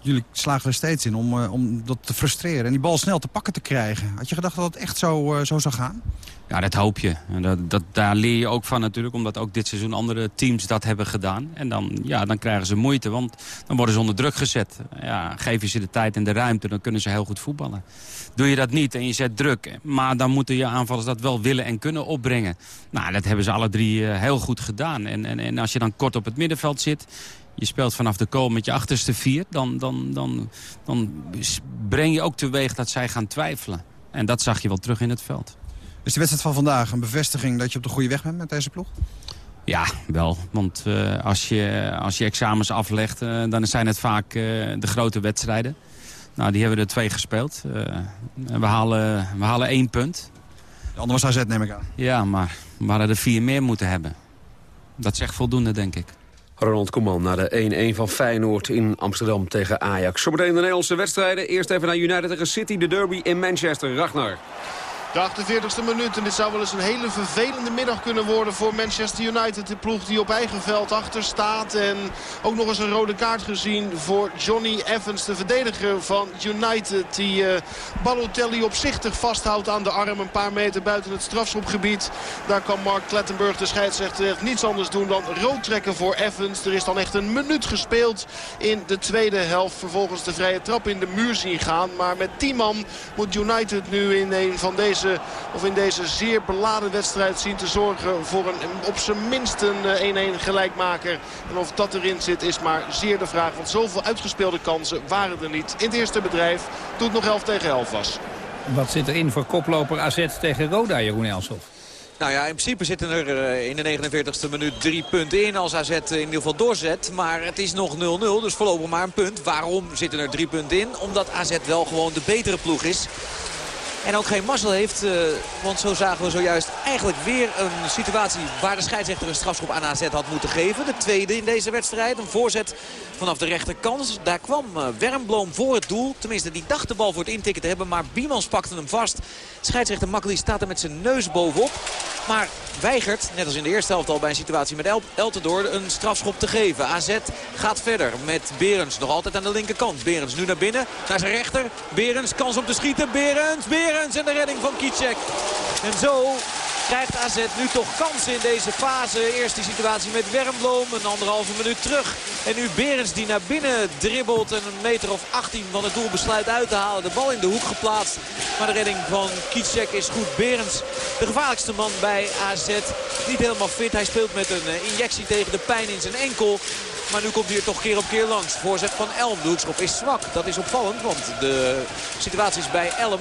jullie slagen er steeds in om, uh, om dat te frustreren. En die bal snel te pakken te krijgen. Had je gedacht dat het echt zo, uh, zo zou gaan? Ja, dat hoop je. Dat, dat, daar leer je ook van natuurlijk. Omdat ook dit seizoen andere teams dat hebben gedaan. En dan, ja, dan krijgen ze moeite. Want dan worden ze onder druk gezet. Ja, geef je ze de tijd en de ruimte, dan kunnen ze heel goed voetballen. Doe je dat niet en je zet druk. Maar dan moeten je aanvallers dat wel willen en kunnen opbrengen. Nou, dat hebben ze alle drie heel goed gedaan. En, en, en als je dan kort op het middenveld zit je speelt vanaf de kool met je achterste vier... Dan, dan, dan, dan breng je ook teweeg dat zij gaan twijfelen. En dat zag je wel terug in het veld. Is de wedstrijd van vandaag een bevestiging dat je op de goede weg bent met deze ploeg? Ja, wel. Want uh, als, je, als je examens aflegt, uh, dan zijn het vaak uh, de grote wedstrijden. Nou, die hebben we er twee gespeeld. we, halen, we halen één punt. De andere was AZ, neem ik aan. Ja, maar we hadden er vier meer moeten hebben. Dat zegt voldoende, denk ik. Ronald Koeman naar de 1-1 van Feyenoord in Amsterdam tegen Ajax. Zometeen de Nederlandse wedstrijden. Eerst even naar United tegen City, de derby in Manchester. Ragnar. De 48e minuut. En dit zou wel eens een hele vervelende middag kunnen worden voor Manchester United. De ploeg die op eigen veld achter staat. En ook nog eens een rode kaart gezien voor Johnny Evans. De verdediger van United. Die uh, Balotelli opzichtig vasthoudt aan de arm. Een paar meter buiten het strafschopgebied. Daar kan Mark Klettenburg, de scheidsrechter, echt niets anders doen dan rood trekken voor Evans. Er is dan echt een minuut gespeeld in de tweede helft. Vervolgens de vrije trap in de muur zien gaan. Maar met 10 man moet United nu in een van deze of in deze zeer beladen wedstrijd zien te zorgen voor een, op zijn minst een 1-1 gelijkmaker. En of dat erin zit is maar zeer de vraag. Want zoveel uitgespeelde kansen waren er niet. In het eerste bedrijf doet nog 11 tegen 11 was. Wat zit erin voor koploper AZ tegen Roda, Jeroen Elshoff? Nou ja, in principe zitten er in de 49e minuut drie punten in als AZ in ieder geval doorzet. Maar het is nog 0-0, dus voorlopig maar een punt. Waarom zitten er drie punten in? Omdat AZ wel gewoon de betere ploeg is. En ook geen mazzel heeft. Uh, want zo zagen we zojuist eigenlijk weer een situatie waar de scheidsrechter een strafschop aan AZ had moeten geven. De tweede in deze wedstrijd. Een voorzet vanaf de rechterkant. Daar kwam uh, Wermbloom voor het doel. Tenminste, die dacht de bal voor het intikken te hebben. Maar Biemans pakte hem vast. Scheidsrechter Makkeli staat er met zijn neus bovenop. Maar weigert, net als in de eerste helft al bij een situatie met El Eltendoor, een strafschop te geven. AZ gaat verder met Berens nog altijd aan de linkerkant. Berens nu naar binnen, naar zijn rechter. Berens, kans om te schieten. Berens, Berens en de redding van Kicek. En zo krijgt AZ nu toch kansen in deze fase. Eerst die situatie met Wermbloom, een anderhalve minuut terug. En nu Berens die naar binnen dribbelt en een meter of 18 van het doel besluit uit te halen. De bal in de hoek geplaatst. Maar de redding van Kicek is goed. Berens, de gevaarlijkste man bij AZ. Niet helemaal fit. Hij speelt met een eh, injectie tegen de pijn in zijn enkel. Maar nu komt hij er toch keer op keer langs. Voorzet van Elm. De hoekschop is zwak. Dat is opvallend, want de situaties bij Elm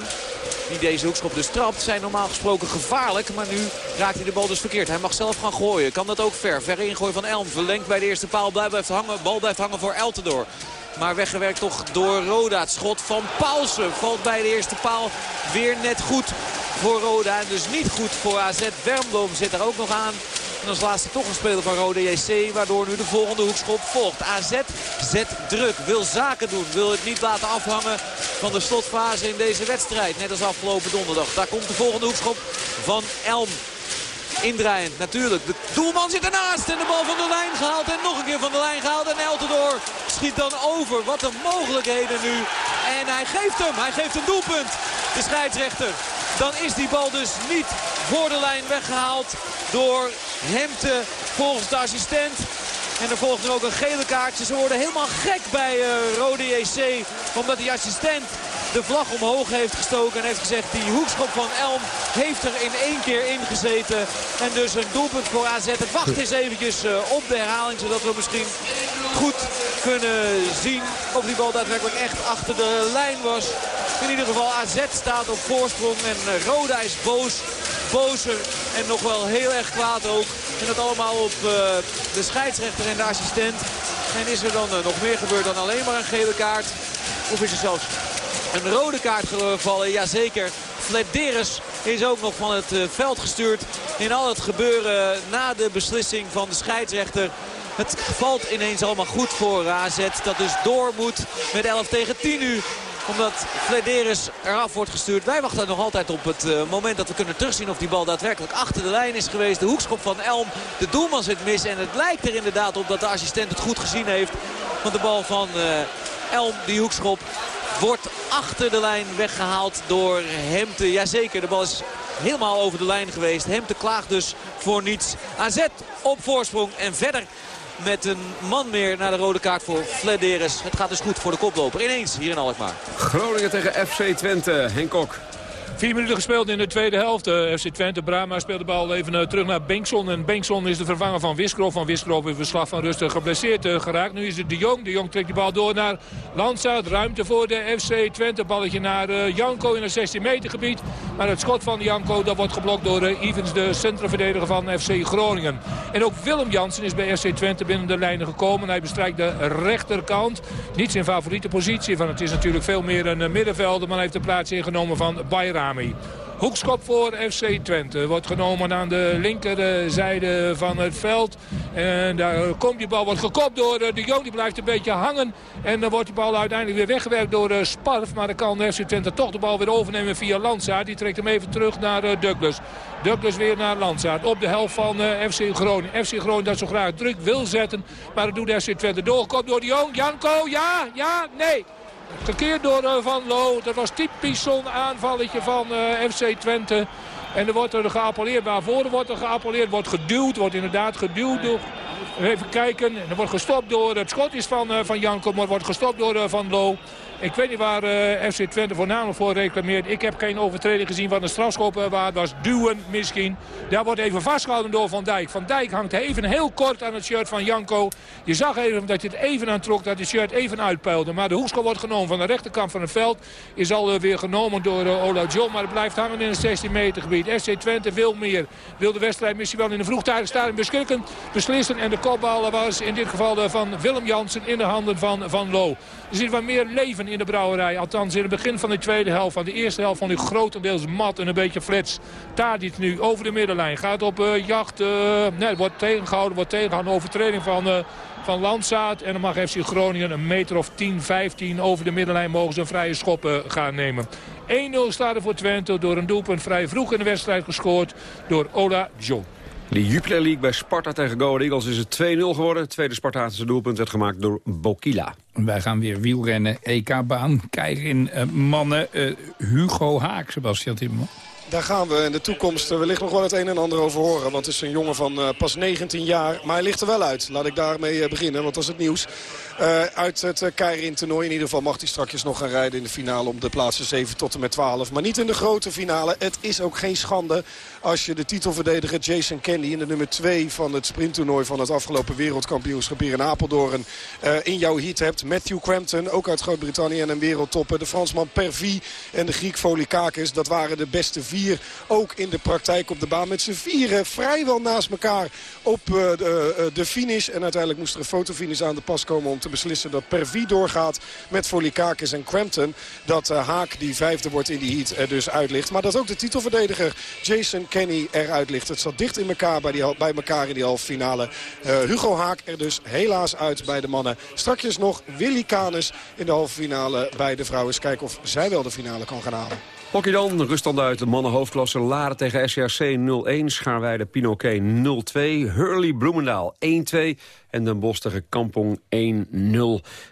die deze hoekschop dus trapt, zijn normaal gesproken gevaarlijk. Maar nu raakt hij de bal dus verkeerd. Hij mag zelf gaan gooien. Kan dat ook ver. Ver ingooien van Elm. Verlengt bij de eerste paal. Blijft hangen. Bal blijft hangen voor Eltendoor. Maar weggewerkt toch door Roda. Het schot van Paulsen valt bij de eerste paal weer net goed voor Roda. En dus niet goed voor AZ. Wermboom zit er ook nog aan. En als laatste toch een speler van Rode JC. Waardoor nu de volgende hoekschop volgt. AZ zet druk. Wil zaken doen. Wil het niet laten afhangen van de slotfase in deze wedstrijd. Net als afgelopen donderdag. Daar komt de volgende hoekschop van Elm. Indraaiend natuurlijk. De doelman zit ernaast. En de bal van de lijn gehaald. En nog een keer van de lijn gehaald. En Eltendoor schiet dan over. Wat een mogelijkheden nu. En hij geeft hem. Hij geeft een doelpunt. De scheidsrechter. Dan is die bal dus niet voor de lijn weggehaald door Hemte volgens de assistent. En er volgt er ook een gele kaartje. Ze worden helemaal gek bij uh, Rode JC. Omdat die assistent de vlag omhoog heeft gestoken. En heeft gezegd die hoekschop van Elm heeft er in één keer ingezeten. En dus een doelpunt voor AZ. Wacht eens eventjes uh, op de herhaling. Zodat we misschien goed kunnen zien of die bal daadwerkelijk echt achter de lijn was. In ieder geval AZ staat op voorsprong. En uh, Roda is boos bozer en nog wel heel erg kwaad ook. En dat allemaal op uh, de scheidsrechter en de assistent. En is er dan nog meer gebeurd dan alleen maar een gele kaart? Of is er zelfs een rode kaart gevallen? Jazeker. Flederis is ook nog van het eh, veld gestuurd. In al het gebeuren na de beslissing van de scheidsrechter. Het valt ineens allemaal goed voor AZ. Dat dus door moet met 11 tegen 10 nu omdat Flederis eraf wordt gestuurd. Wij wachten nog altijd op het uh, moment dat we kunnen terugzien of die bal daadwerkelijk achter de lijn is geweest. De hoekschop van Elm. De doelman zit mis. En het lijkt er inderdaad op dat de assistent het goed gezien heeft. Want de bal van uh, Elm, die hoekschop, wordt achter de lijn weggehaald door Hemte. Jazeker, de bal is helemaal over de lijn geweest. Hemte klaagt dus voor niets. AZ op voorsprong en verder met een man meer naar de rode kaart voor Flederis. Het gaat dus goed voor de koploper. Ineens hier in Alkmaar. Groningen tegen FC Twente. Henk Kok. Vier minuten gespeeld in de tweede helft. Uh, FC Twente, Brama speelt de bal even uh, terug naar Bengtson. En Bengtson is de vervanger van Wiskrov. Van Wiskrov heeft verslag van rustig geblesseerd uh, geraakt. Nu is het de Jong. De Jong trekt die bal door naar Landsout. Ruimte voor de FC Twente. Balletje naar Janko in het 16 meter gebied. Maar het schot van Janko dat wordt geblokt door Evans, de centrumverdediger van FC Groningen. En ook Willem Jansen is bij FC Twente binnen de lijnen gekomen. Hij bestrijkt de rechterkant. Niet zijn favoriete positie. Van het is natuurlijk veel meer een middenvelder. Maar hij heeft de plaats ingenomen van Bayram. Hoekschop voor FC Twente. Wordt genomen aan de linkerzijde van het veld. En daar komt die bal, wordt gekopt door eh, de Jong. Die blijft een beetje hangen. En dan wordt die bal uiteindelijk weer weggewerkt door eh, Sparf. Maar dan kan FC Twente toch de bal weer overnemen via Landsaat. Die trekt hem even terug naar eh, Douglas. Douglas weer naar Landsaat. Op de helft van FC Groningen. FC Groningen dat zo graag druk wil zetten. Maar dat doet FC Twente door. Komt door de Jong. Janko, ja, ja, nee. Gekeerd door uh, Van Loo. Dat was typisch zo'n aanvalletje van uh, FC Twente. En er wordt er geappelleerd. Waarvoor wordt er geappelleerd? Wordt geduwd. Wordt inderdaad geduwd door... Even kijken. En er wordt gestopt door... Het schot is van, van Janko. Maar wordt gestopt door Van Loo. Ik weet niet waar uh, FC Twente voornamelijk voor reclameert. Ik heb geen overtreding gezien van de strafschop. Uh, waar het was duwen misschien. Daar wordt even vastgehouden door Van Dijk. Van Dijk hangt even heel kort aan het shirt van Janko. Je zag even dat je het even aantrok. Dat het shirt even uitpeilde. Maar de hoekschop wordt genomen van de rechterkant van het veld. Is al uh, weer genomen door Ola John. Maar het blijft hangen in het 16 meter gebied. FC Twente wil meer. Wil de wedstrijd misschien wel in de vroegtijdige stadium beschikken. Beslissen. En de kopbal was in dit geval van Willem Jansen in de handen van Van Loo. Er zit wat meer leven in de brouwerij. Althans in het begin van de tweede helft. Van de eerste helft vond ik grotendeels mat en een beetje flits. Tadic nu over de middenlijn. Gaat op uh, jacht. Uh, nee, wordt tegengehouden. Wordt tegengehouden. Overtreding van... Uh, van Landzaat. En dan mag FC Groningen een meter of 10, 15 over de middenlijn mogen ze een vrije schoppen gaan nemen. 1-0 staat er voor Twente door een doelpunt vrij vroeg in de wedstrijd gescoord door Ola John. De Jupiler League bij Sparta tegen Go Eagles is het 2-0 geworden. Het tweede Spartaanse doelpunt werd gemaakt door Bokila. Wij gaan weer wielrennen, EK-baan. Kijken in uh, mannen. Uh, Hugo Haak, Sebastian Timmerman. Daar gaan we in de toekomst wellicht nog wel het een en ander over horen. Want het is een jongen van uh, pas 19 jaar. Maar hij ligt er wel uit. Laat ik daarmee beginnen, want dat is het nieuws. Uh, uit het uh, Keirin toernooi. In ieder geval mag hij straks nog gaan rijden in de finale om de plaatsen 7 tot en met 12. Maar niet in de grote finale. Het is ook geen schande als je de titelverdediger Jason Kenny... in de nummer 2 van het sprinttoernooi van het afgelopen wereldkampioenschap hier in Apeldoorn... Uh, in jouw heat hebt. Matthew Crampton, ook uit Groot-Brittannië en een wereldtopper. De Fransman Pervy en de Griek Folikakis. Dat waren de beste vier. Ook in de praktijk op de baan met z'n vieren. Vrijwel naast elkaar op de, de finish. En uiteindelijk moest er een fotofinish aan de pas komen... om te beslissen dat Pervy doorgaat met Folikakis en Crampton. Dat Haak, die vijfde wordt in die heat, er dus uitlicht. Maar dat ook de titelverdediger Jason Kenny eruit ligt. Het zat dicht in elkaar bij, die, bij elkaar in die halve finale. Uh, Hugo Haak er dus helaas uit bij de mannen. Strakjes nog Willy Canes in de halve finale bij de vrouwen. Eens kijken of zij wel de finale kan gaan halen. Hockey dan, ruststand uit de mannenhoofdklasse. Laren tegen SRC 0-1, Schaarweide Pinoquet 0-2, Hurley Bloemendaal 1-2 en Den Bosch tegen Kampong 1-0.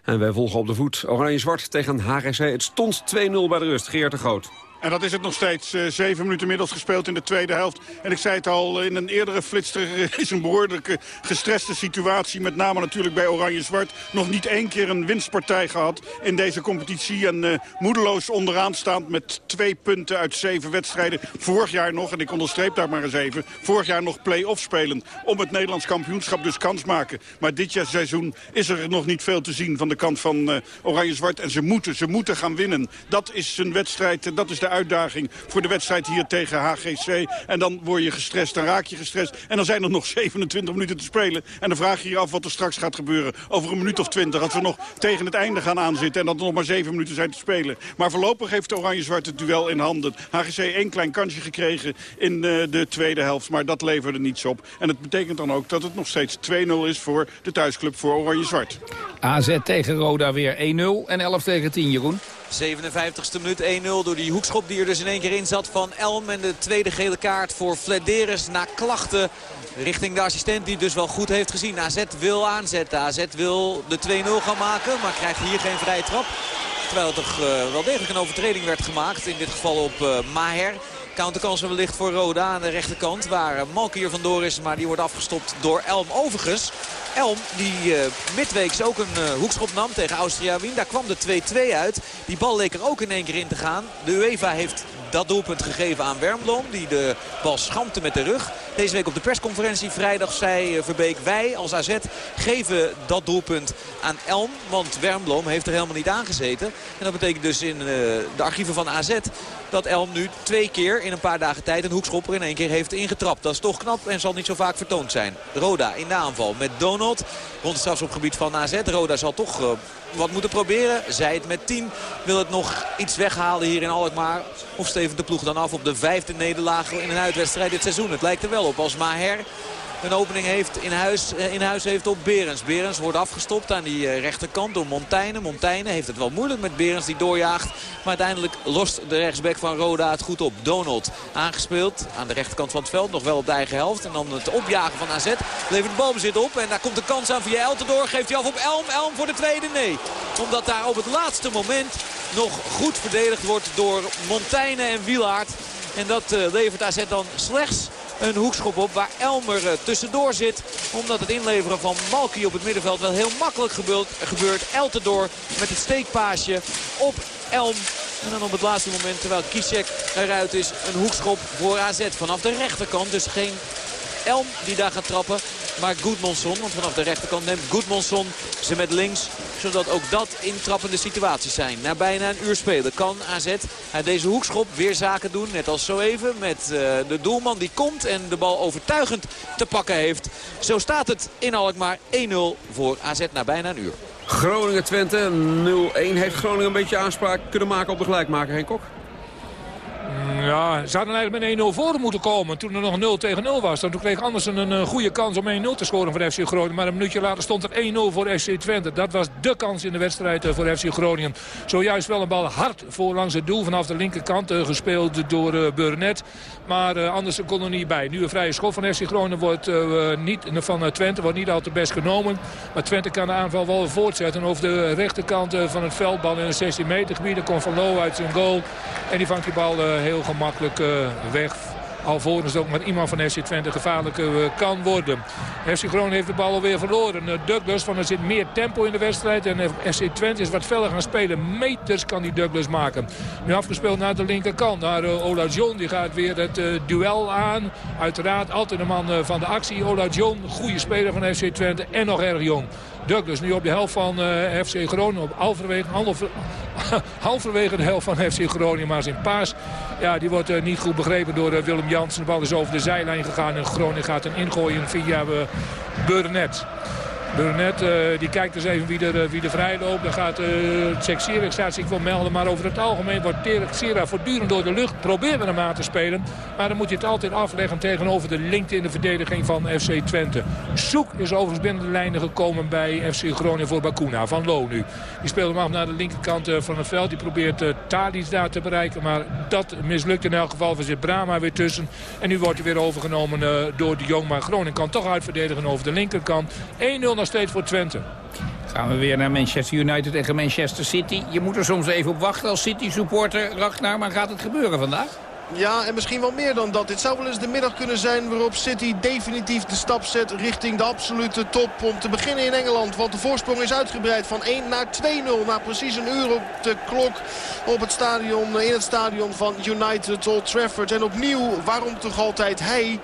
En wij volgen op de voet Oranje-Zwart tegen HGC. Het stond 2-0 bij de rust. Geert de Groot. En dat is het nog steeds. Uh, zeven minuten inmiddels gespeeld in de tweede helft. En ik zei het al, in een eerdere flitster [LAUGHS] is een behoorlijke gestreste situatie. Met name natuurlijk bij Oranje-Zwart. Nog niet één keer een winstpartij gehad in deze competitie. En uh, moedeloos onderaan staand met twee punten uit zeven wedstrijden. Vorig jaar nog, en ik onderstreep daar maar eens even... vorig jaar nog play-off spelen om het Nederlands kampioenschap dus kans maken. Maar dit jaar seizoen is er nog niet veel te zien van de kant van Oranje-Zwart. En ze moeten, ze moeten gaan winnen. Dat is een wedstrijd, dat is de uitdaging voor de wedstrijd hier tegen HGC. En dan word je gestrest, dan raak je gestrest. En dan zijn er nog [LAUGHS] 27 minuten te spelen. En dan vraag je je af wat er straks gaat gebeuren. Over een minuut of twintig. Als we nog tegen het einde gaan aanzitten. En dat er nog maar 7 minuten zijn te spelen. Maar voorlopig heeft Oranje-Zwart het duel in handen. HGC één klein kansje gekregen in uh, de tweede helft. Maar dat leverde niets op. En het betekent dan ook dat het nog steeds 2-0 is voor de thuisclub voor Oranje-Zwart. AZ tegen Roda weer 1-0 en 11 tegen 10, Jeroen. 57ste minuut 1-0 door die hoekschop die er dus in één keer in zat van Elm. En de tweede gele kaart voor Flederis na klachten richting de assistent die dus wel goed heeft gezien. AZ wil aanzetten. AZ wil de 2-0 gaan maken, maar krijgt hier geen vrije trap. Terwijl er toch uh, wel degelijk een overtreding werd gemaakt. In dit geval op uh, Maher. Counterkansen wellicht voor Roda aan de rechterkant. Waar Malk hier vandoor is, maar die wordt afgestopt door Elm. Overigens, Elm die uh, midweeks ook een uh, hoekschop nam tegen Austria Wien. Daar kwam de 2-2 uit. Die bal leek er ook in één keer in te gaan. De UEFA heeft dat doelpunt gegeven aan Wermblom. Die de bal schampte met de rug. Deze week op de persconferentie vrijdag zei uh, Verbeek... wij als AZ geven dat doelpunt aan Elm. Want Wermblom heeft er helemaal niet aangezeten. En dat betekent dus in de archieven van AZ... dat Elm nu twee keer in een paar dagen tijd een hoekschopper in één keer heeft ingetrapt. Dat is toch knap en zal niet zo vaak vertoond zijn. Roda in de aanval met Donald. Rond het strafschopgebied van AZ. Roda zal toch uh, wat moeten proberen. Zij het met 10. Wil het nog iets weghalen hier in Alkmaar. Of stevend de ploeg dan af op de vijfde nederlaag in een uitwedstrijd dit seizoen. Het lijkt er wel op als Maher een opening heeft in huis, in huis heeft op Berens. Berens wordt afgestopt aan die rechterkant door Montaigne. Montaigne heeft het wel moeilijk met Berens die doorjaagt. Maar uiteindelijk lost de rechtsback van Roda het goed op. Donald aangespeeld aan de rechterkant van het veld. Nog wel op de eigen helft. En dan het opjagen van AZ levert balbezit op. En daar komt de kans aan via Eltendoor. Geeft hij af op Elm. Elm voor de tweede? Nee. Omdat daar op het laatste moment nog goed verdedigd wordt door Montaigne en Wielaert. En dat uh, levert AZ dan slechts een hoekschop op waar Elmer uh, tussendoor zit. Omdat het inleveren van Malky op het middenveld wel heel makkelijk gebeurt. gebeurt. Eltendoor met het steekpaasje op Elm. En dan op het laatste moment, terwijl Kisek eruit is, een hoekschop voor AZ. Vanaf de rechterkant, dus geen Elm die daar gaat trappen. Maar Goedmonson, want vanaf de rechterkant neemt Goedmonson ze met links. Zodat ook dat intrappende situaties zijn. Na bijna een uur spelen kan AZ uit deze hoekschop weer zaken doen. Net als zo even met uh, de doelman die komt en de bal overtuigend te pakken heeft. Zo staat het in Alkmaar 1-0 voor AZ na bijna een uur. Groningen-Twente 0-1. Heeft Groningen een beetje aanspraak kunnen maken op de gelijkmaker, Henk Kok? Ja, ze hadden eigenlijk met 1-0 voor moeten komen toen er nog 0 tegen 0 was. Toen kreeg Andersen een, een goede kans om 1-0 te scoren voor FC Groningen. Maar een minuutje later stond er 1-0 voor FC Twente. Dat was de kans in de wedstrijd voor FC Groningen. Zojuist wel een bal hard voor langs het doel vanaf de linkerkant. Uh, gespeeld door Burnett. Maar Andersen kon er niet bij. Nu een vrije schop van FC Groningen wordt, niet, van Twente wordt niet al te best genomen. Maar Twente kan de aanval wel voortzetten. Over de rechterkant van het veldbal in het 16 meter gebied. Dan komt Van Loo uit zijn goal. En die vangt die bal heel gemakkelijk uh, weg. Alvorens ook met iemand van FC Twente gevaarlijk uh, kan worden. FC Groningen heeft de bal alweer verloren. Uh, Douglas van er zit meer tempo in de wedstrijd. En FC Twente is wat feller gaan spelen. Meters kan die Douglas maken. Nu afgespeeld naar de linkerkant. Naar Ola John. Die gaat weer het duel aan. Uiteraard altijd de man van de actie. Ola John, goede speler van FC Twente. En nog erg jong. Douglas nu op de helft van FC Groningen. Op halverwege, halver, [LAUGHS] halverwege de helft van FC Groningen. Maar zijn paas ja, die wordt uh, niet goed begrepen door uh, Willem Jansen. De bal is over de zijlijn gegaan. En Groningen gaat een ingooien via Burnett. Burnett uh, die kijkt eens even wie er, uh, wie er vrij loopt. Dan gaat uh, Tjeksira, staat zich wel melden. Maar over het algemeen wordt Tjeksira voortdurend door de lucht. Proberen hem aan te spelen. Maar dan moet je het altijd afleggen tegenover de lengte in de verdediging van FC Twente. Soek is overigens binnen de lijnen gekomen bij FC Groningen voor Bakuna. Van Lo nu. Die speelt hem af naar de linkerkant van het veld. Die probeert uh, daar te bereiken. Maar dat mislukt in elk geval. Er zit Brama weer tussen. En nu wordt hij weer overgenomen door de Jong. Maar Groningen kan toch uitverdedigen over de linkerkant. 1-0 nog steeds voor Twente. Gaan we weer naar Manchester United tegen Manchester City. Je moet er soms even op wachten als City-supporter. Ragnar, maar gaat het gebeuren vandaag? Ja, en misschien wel meer dan dat. Dit zou wel eens de middag kunnen zijn waarop City definitief de stap zet richting de absolute top. Om te beginnen in Engeland, want de voorsprong is uitgebreid van 1 naar 2-0. Na precies een uur op de klok op het stadion, in het stadion van United Old Trafford. En opnieuw, waarom toch altijd hij...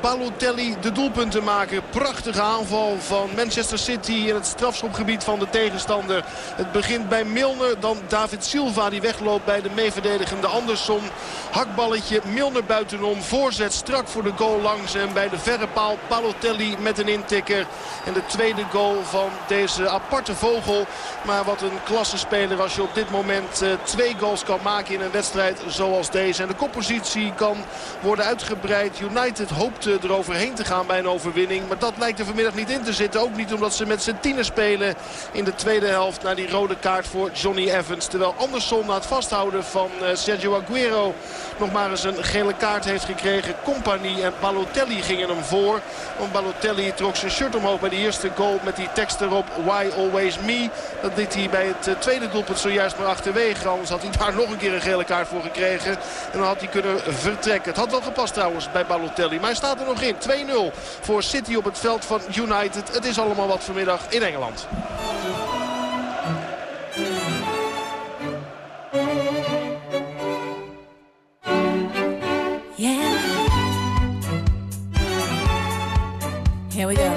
Balotelli de doelpunten maken. Prachtige aanval van Manchester City in het strafschopgebied van de tegenstander. Het begint bij Milner, dan David Silva die wegloopt bij de meeverdedigende Andersson. Hakballetje, Milner buitenom, voorzet strak voor de goal langs. En bij de verre paal Balotelli met een intikker. En de tweede goal van deze aparte vogel. Maar wat een klasse speler als je op dit moment uh, twee goals kan maken in een wedstrijd zoals deze. En de koppositie kan worden uitgebreid. United hoopt eroverheen te gaan bij een overwinning. Maar dat lijkt er vanmiddag niet in te zitten. Ook niet omdat ze met z'n tienen spelen in de tweede helft. Naar die rode kaart voor Johnny Evans. Terwijl Anderson na het vasthouden van uh, Sergio Aguero nog maar eens een gele kaart heeft gekregen. Compagnie en Balotelli gingen hem voor. Want Balotelli trok zijn shirt omhoog bij de eerste goal met die tekst erop. Why always me? Dat deed hij bij het uh, tweede doelpunt zojuist maar achterwege. Anders had hij daar nog een keer een gele kaart voor gekregen. En dan had hij kunnen vertrekken. Het had wel gepast trouwens bij Balotelli. Maar hij staat er nog in. 2-0 voor City op het veld van United. Het is allemaal wat vanmiddag in Engeland. Here we go.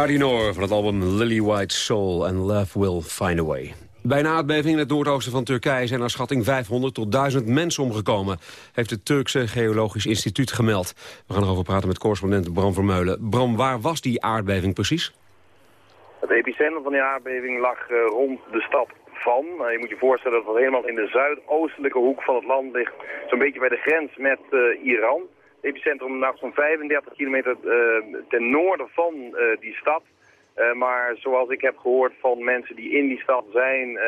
Gardinor van het album Lily White Soul and Love Will Find a Way. Bij een aardbeving in het noordoosten van Turkije zijn naar schatting 500 tot 1000 mensen omgekomen, heeft het Turkse Geologisch Instituut gemeld. We gaan erover praten met correspondent Bram Vermeulen. Bram, waar was die aardbeving precies? Het epicentrum van die aardbeving lag eh, rond de stad Van. Eh, je moet je voorstellen dat het helemaal in de zuidoostelijke hoek van het land ligt. Zo'n beetje bij de grens met eh, Iran. Epicentrum lag zo'n 35 kilometer eh, ten noorden van eh, die stad. Eh, maar zoals ik heb gehoord van mensen die in die stad zijn,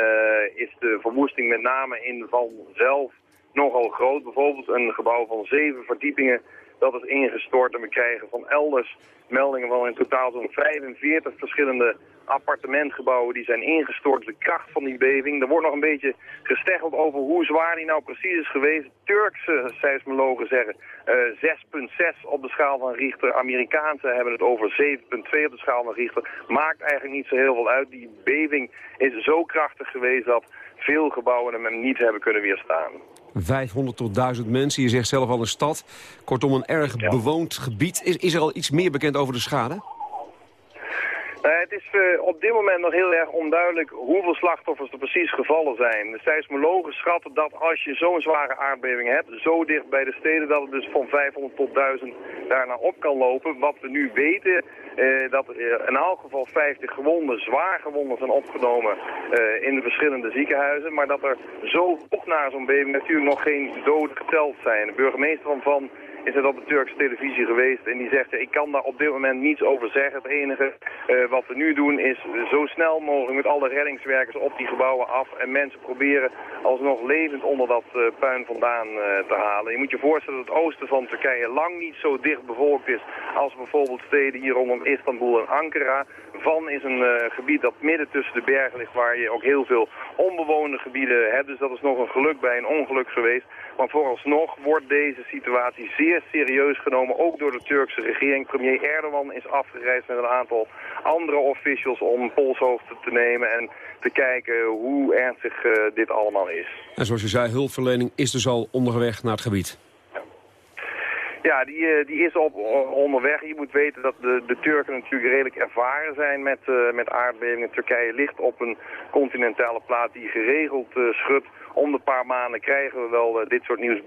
is de verwoesting met name in Van zelf nogal groot. Bijvoorbeeld een gebouw van zeven verdiepingen dat is ingestort. En we krijgen van elders meldingen van in totaal zo'n 45 verschillende appartementgebouwen die zijn ingestort. De kracht van die beving. Er wordt nog een beetje gesteggeld over hoe zwaar die nou precies is geweest. Turkse seismologen zeggen eh 6,6 op de schaal van Richter. Amerikaanse hebben het over 7,2 op de schaal van Richter. Maakt eigenlijk niet zo heel veel uit. Die beving is zo krachtig geweest dat veel gebouwen hem niet hebben kunnen weerstaan. 500 tot 1000 mensen, je zegt zelf al een stad. Kortom, een erg bewoond gebied. Is, is er al iets meer bekend over de schade? Eh, het is eh, op dit moment nog heel erg onduidelijk hoeveel slachtoffers er precies gevallen zijn. De seismologen schatten dat als je zo'n zware aardbeving hebt, zo dicht bij de steden, dat het dus van 500 tot 1000 daarna op kan lopen. Wat we nu weten, eh, dat er in elk geval 50 gewonden, zwaar gewonden zijn opgenomen in de verschillende ziekenhuizen. Maar dat er zo op na zo'n beving natuurlijk nog geen doden geteld zijn. De burgemeester Van is net op de Turkse televisie geweest en die zegt, ik kan daar op dit moment niets over zeggen. Het enige eh, wat we nu doen is zo snel mogelijk met alle reddingswerkers op die gebouwen af en mensen proberen alsnog levend onder dat eh, puin vandaan eh, te halen. Je moet je voorstellen dat het oosten van Turkije lang niet zo dicht bevolkt is als bijvoorbeeld steden hier rondom Istanbul en Ankara. Van is een gebied dat midden tussen de bergen ligt waar je ook heel veel onbewoonde gebieden hebt. Dus dat is nog een geluk bij een ongeluk geweest. Maar vooralsnog wordt deze situatie zeer serieus genomen, ook door de Turkse regering. Premier Erdogan is afgereisd met een aantal andere officials om polshoogte te nemen en te kijken hoe ernstig eh, dit allemaal is. En zoals je zei, hulpverlening is dus al onderweg naar het gebied. Ja, die, eh, die is op onderweg. Je moet weten dat de, de Turken natuurlijk redelijk ervaren zijn met, eh, met aardbevingen. Turkije ligt op een continentale plaat die geregeld eh, schudt. Om de paar maanden krijgen we wel eh, dit soort nieuws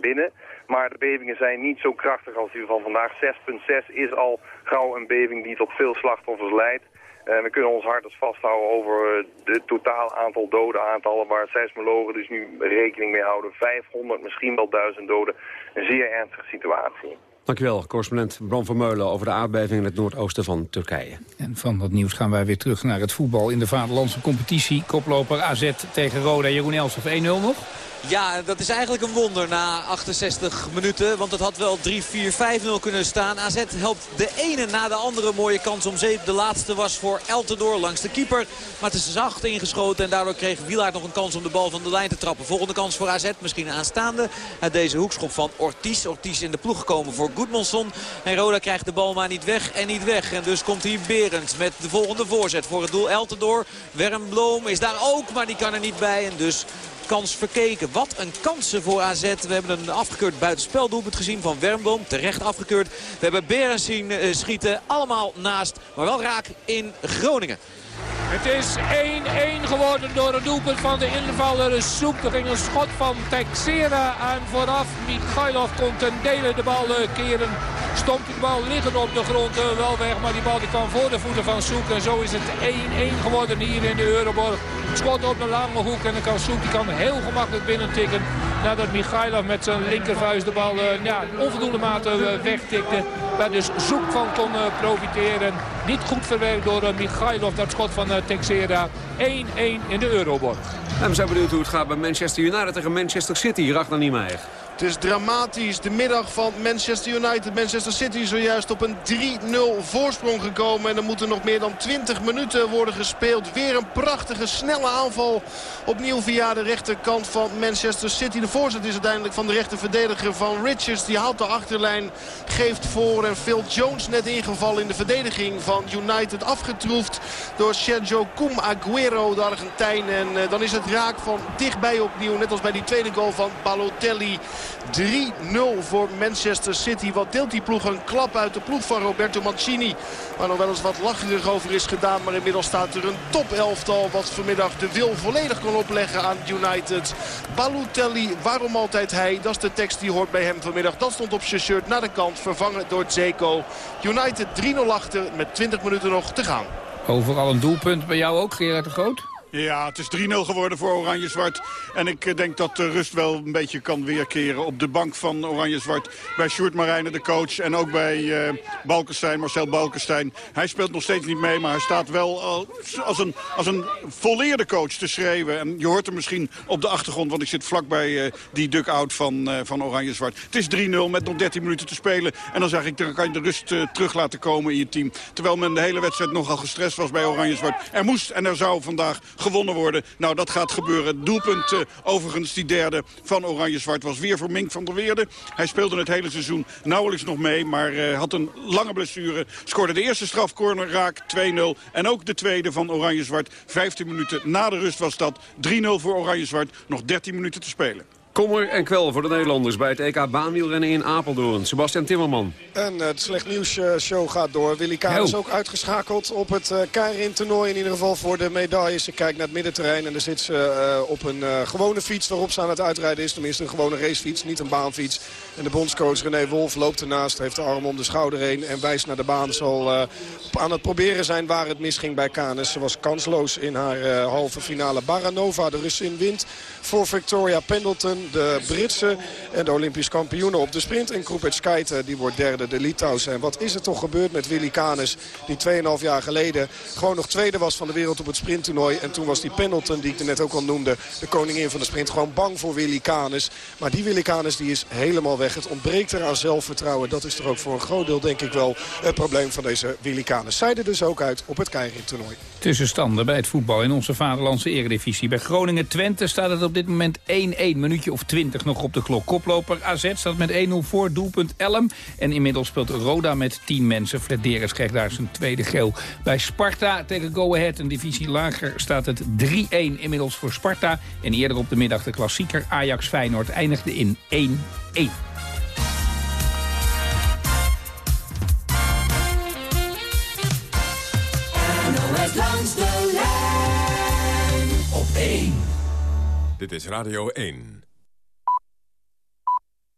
binnen. Maar de bevingen zijn niet zo krachtig als die van vandaag. 6,6 is al gauw een beving die tot veel slachtoffers leidt. Eh, we kunnen ons hart dus vasthouden over eh, het totaal aantal doden aantallen waar seismologen dus nu rekening mee houden. 500, misschien wel 1000 doden. Een zeer ernstige situatie. Dankjewel, correspondent Bram van Meulen over de aardbeving in het noordoosten van Turkije. En van dat nieuws gaan wij weer terug naar het voetbal in de vaderlandse competitie. Koploper AZ tegen Roda. Jeroen Elsof 1-0 nog? Ja, dat is eigenlijk een wonder na 68 minuten. Want het had wel 3-4-5-0 kunnen staan. AZ helpt de ene na de andere mooie kans om zeep. De laatste was voor Eltendoor langs de keeper. Maar het is zacht ingeschoten. En daardoor kreeg Wielaert nog een kans om de bal van de lijn te trappen. Volgende kans voor AZ. Misschien aanstaande. Uit deze hoekschop van Ortiz. Ortiz in de ploeg gekomen voor Goedmanson. En Roda krijgt de bal maar niet weg en niet weg. En dus komt hier Berend met de volgende voorzet voor het doel Eltendoor. Wermbloom is daar ook, maar die kan er niet bij. En dus kans verkeken. Wat een kansen voor AZ. We hebben een afgekeurd buitenspeldoelpunt gezien van Wermboom. Terecht afgekeurd. We hebben Berens zien eh, schieten. Allemaal naast, maar wel raak in Groningen. Het is 1-1 geworden door een doelpunt van de invaller Soep. Er ging een schot van Texera aan vooraf. Mikhailov kon ten dele de bal eh, keren. Stond die bal liggen op de grond eh, wel weg. Maar die bal die kwam voor de voeten van Soek. En zo is het 1-1 geworden hier in de Euroborg. Schot op de lange hoek. En dan kan Soek die kan heel gemakkelijk binnentikken. Nadat Mikhailov met zijn linkervuist de bal eh, ja, onvoldoende mate eh, wegtikte. Waar dus Soek van kon profiteren. Niet goed verwerkt door Mikhailov. Dat schot van Texera. 1-1 in de Euroborg. En we zijn benieuwd hoe het gaat bij Manchester United tegen Manchester City. Ragnar Niemeyer. Het is dramatisch. De middag van Manchester United. Manchester City zojuist op een 3-0 voorsprong gekomen. En er moeten nog meer dan 20 minuten worden gespeeld. Weer een prachtige snelle aanval. Opnieuw via de rechterkant van Manchester City. De voorzet is uiteindelijk van de rechterverdediger van Richards. Die haalt de achterlijn, geeft voor. En Phil Jones net ingevallen in de verdediging van United. Afgetroefd door Sergio Cum Aguero, de Argentijn. En eh, dan is het raak van dichtbij opnieuw. Net als bij die tweede goal van Balotelli. 3-0 voor Manchester City. Wat deelt die ploeg een klap uit de ploeg van Roberto Mancini. Waar nog wel eens wat lacherig over is gedaan. Maar inmiddels staat er een top elftal. Wat vanmiddag de wil volledig kon opleggen aan United. Balotelli, waarom altijd hij? Dat is de tekst die hoort bij hem vanmiddag. Dat stond op zijn shirt naar de kant. Vervangen door Zeko. United 3-0 achter met 20 minuten nog te gaan. Overal een doelpunt bij jou ook, Gerard de Groot? Ja, het is 3-0 geworden voor Oranje-Zwart. En ik eh, denk dat de rust wel een beetje kan weerkeren op de bank van Oranje-Zwart. Bij Sjoerd Marijnen, de coach. En ook bij uh, Balkenstein, Marcel Balkenstein. Hij speelt nog steeds niet mee, maar hij staat wel al als een, als een volleerde coach te schreeuwen. En je hoort hem misschien op de achtergrond, want ik zit vlakbij uh, die duck-out van, uh, van Oranje-Zwart. Het is 3-0 met nog 13 minuten te spelen. En dan zeg ik, dan kan je de rust terug laten komen in je team. Terwijl men de hele wedstrijd nogal gestrest was bij Oranje-Zwart. Er moest en er zou vandaag gewonnen worden. Nou, dat gaat gebeuren. Doelpunt uh, overigens, die derde van Oranje-Zwart, was weer voor Mink van der Weerde. Hij speelde het hele seizoen nauwelijks nog mee, maar uh, had een lange blessure. Scoorde de eerste strafcorner raak, 2-0. En ook de tweede van Oranje-Zwart. 15 minuten na de rust was dat. 3-0 voor Oranje-Zwart. Nog 13 minuten te spelen. Kommer en kwel voor de Nederlanders bij het EK baanwielrennen in Apeldoorn. Sebastian Timmerman. En het slecht nieuws eh, show gaat door. Willy Kaan is ook uitgeschakeld op het uh, Keirin toernooi. In ieder geval voor de medailles. Ze kijkt naar het middenterrein en daar zit ze op een gewone fiets waarop ze aan het uitrijden is. Tenminste een gewone racefiets, niet een baanfiets. En de bondscoach René Wolf loopt ernaast, heeft de arm om de schouder heen en wijst naar de baan. Zal uh, aan het proberen zijn waar het misging bij Canes. Ze was kansloos in haar uh, halve finale. Baranova, de Russin, wint voor Victoria Pendleton. De Britse en de Olympisch kampioenen op de sprint. En Krupetskaite, die wordt derde, de Litouwse. En wat is er toch gebeurd met Willy Canes, die 2,5 jaar geleden gewoon nog tweede was van de wereld op het sprinttoernooi. En toen was die Pendleton, die ik er net ook al noemde, de koningin van de sprint, gewoon bang voor Willy Canes. Maar die Willy Canes, die is helemaal weg. Het ontbreekt er aan zelfvertrouwen. Dat is toch ook voor een groot deel, denk ik wel, het probleem van deze Willy Canes. Zij er dus ook uit op het Keirin-toernooi. Tussenstanden bij het voetbal in onze vaderlandse eredivisie. Bij Groningen-Twente staat het op dit moment 1-1. Minuutje of 20 nog op de klok. Koploper AZ staat met 1-0 voor, doelpunt Elm. En inmiddels speelt Roda met 10 mensen. Flederis krijgt daar zijn tweede geel. Bij Sparta tegen Go Ahead, een divisie lager, staat het 3-1 inmiddels voor Sparta. En eerder op de middag de klassieker Ajax-Feyenoord eindigde in 1-1. Langs de lijn op 1. Dit is Radio 1.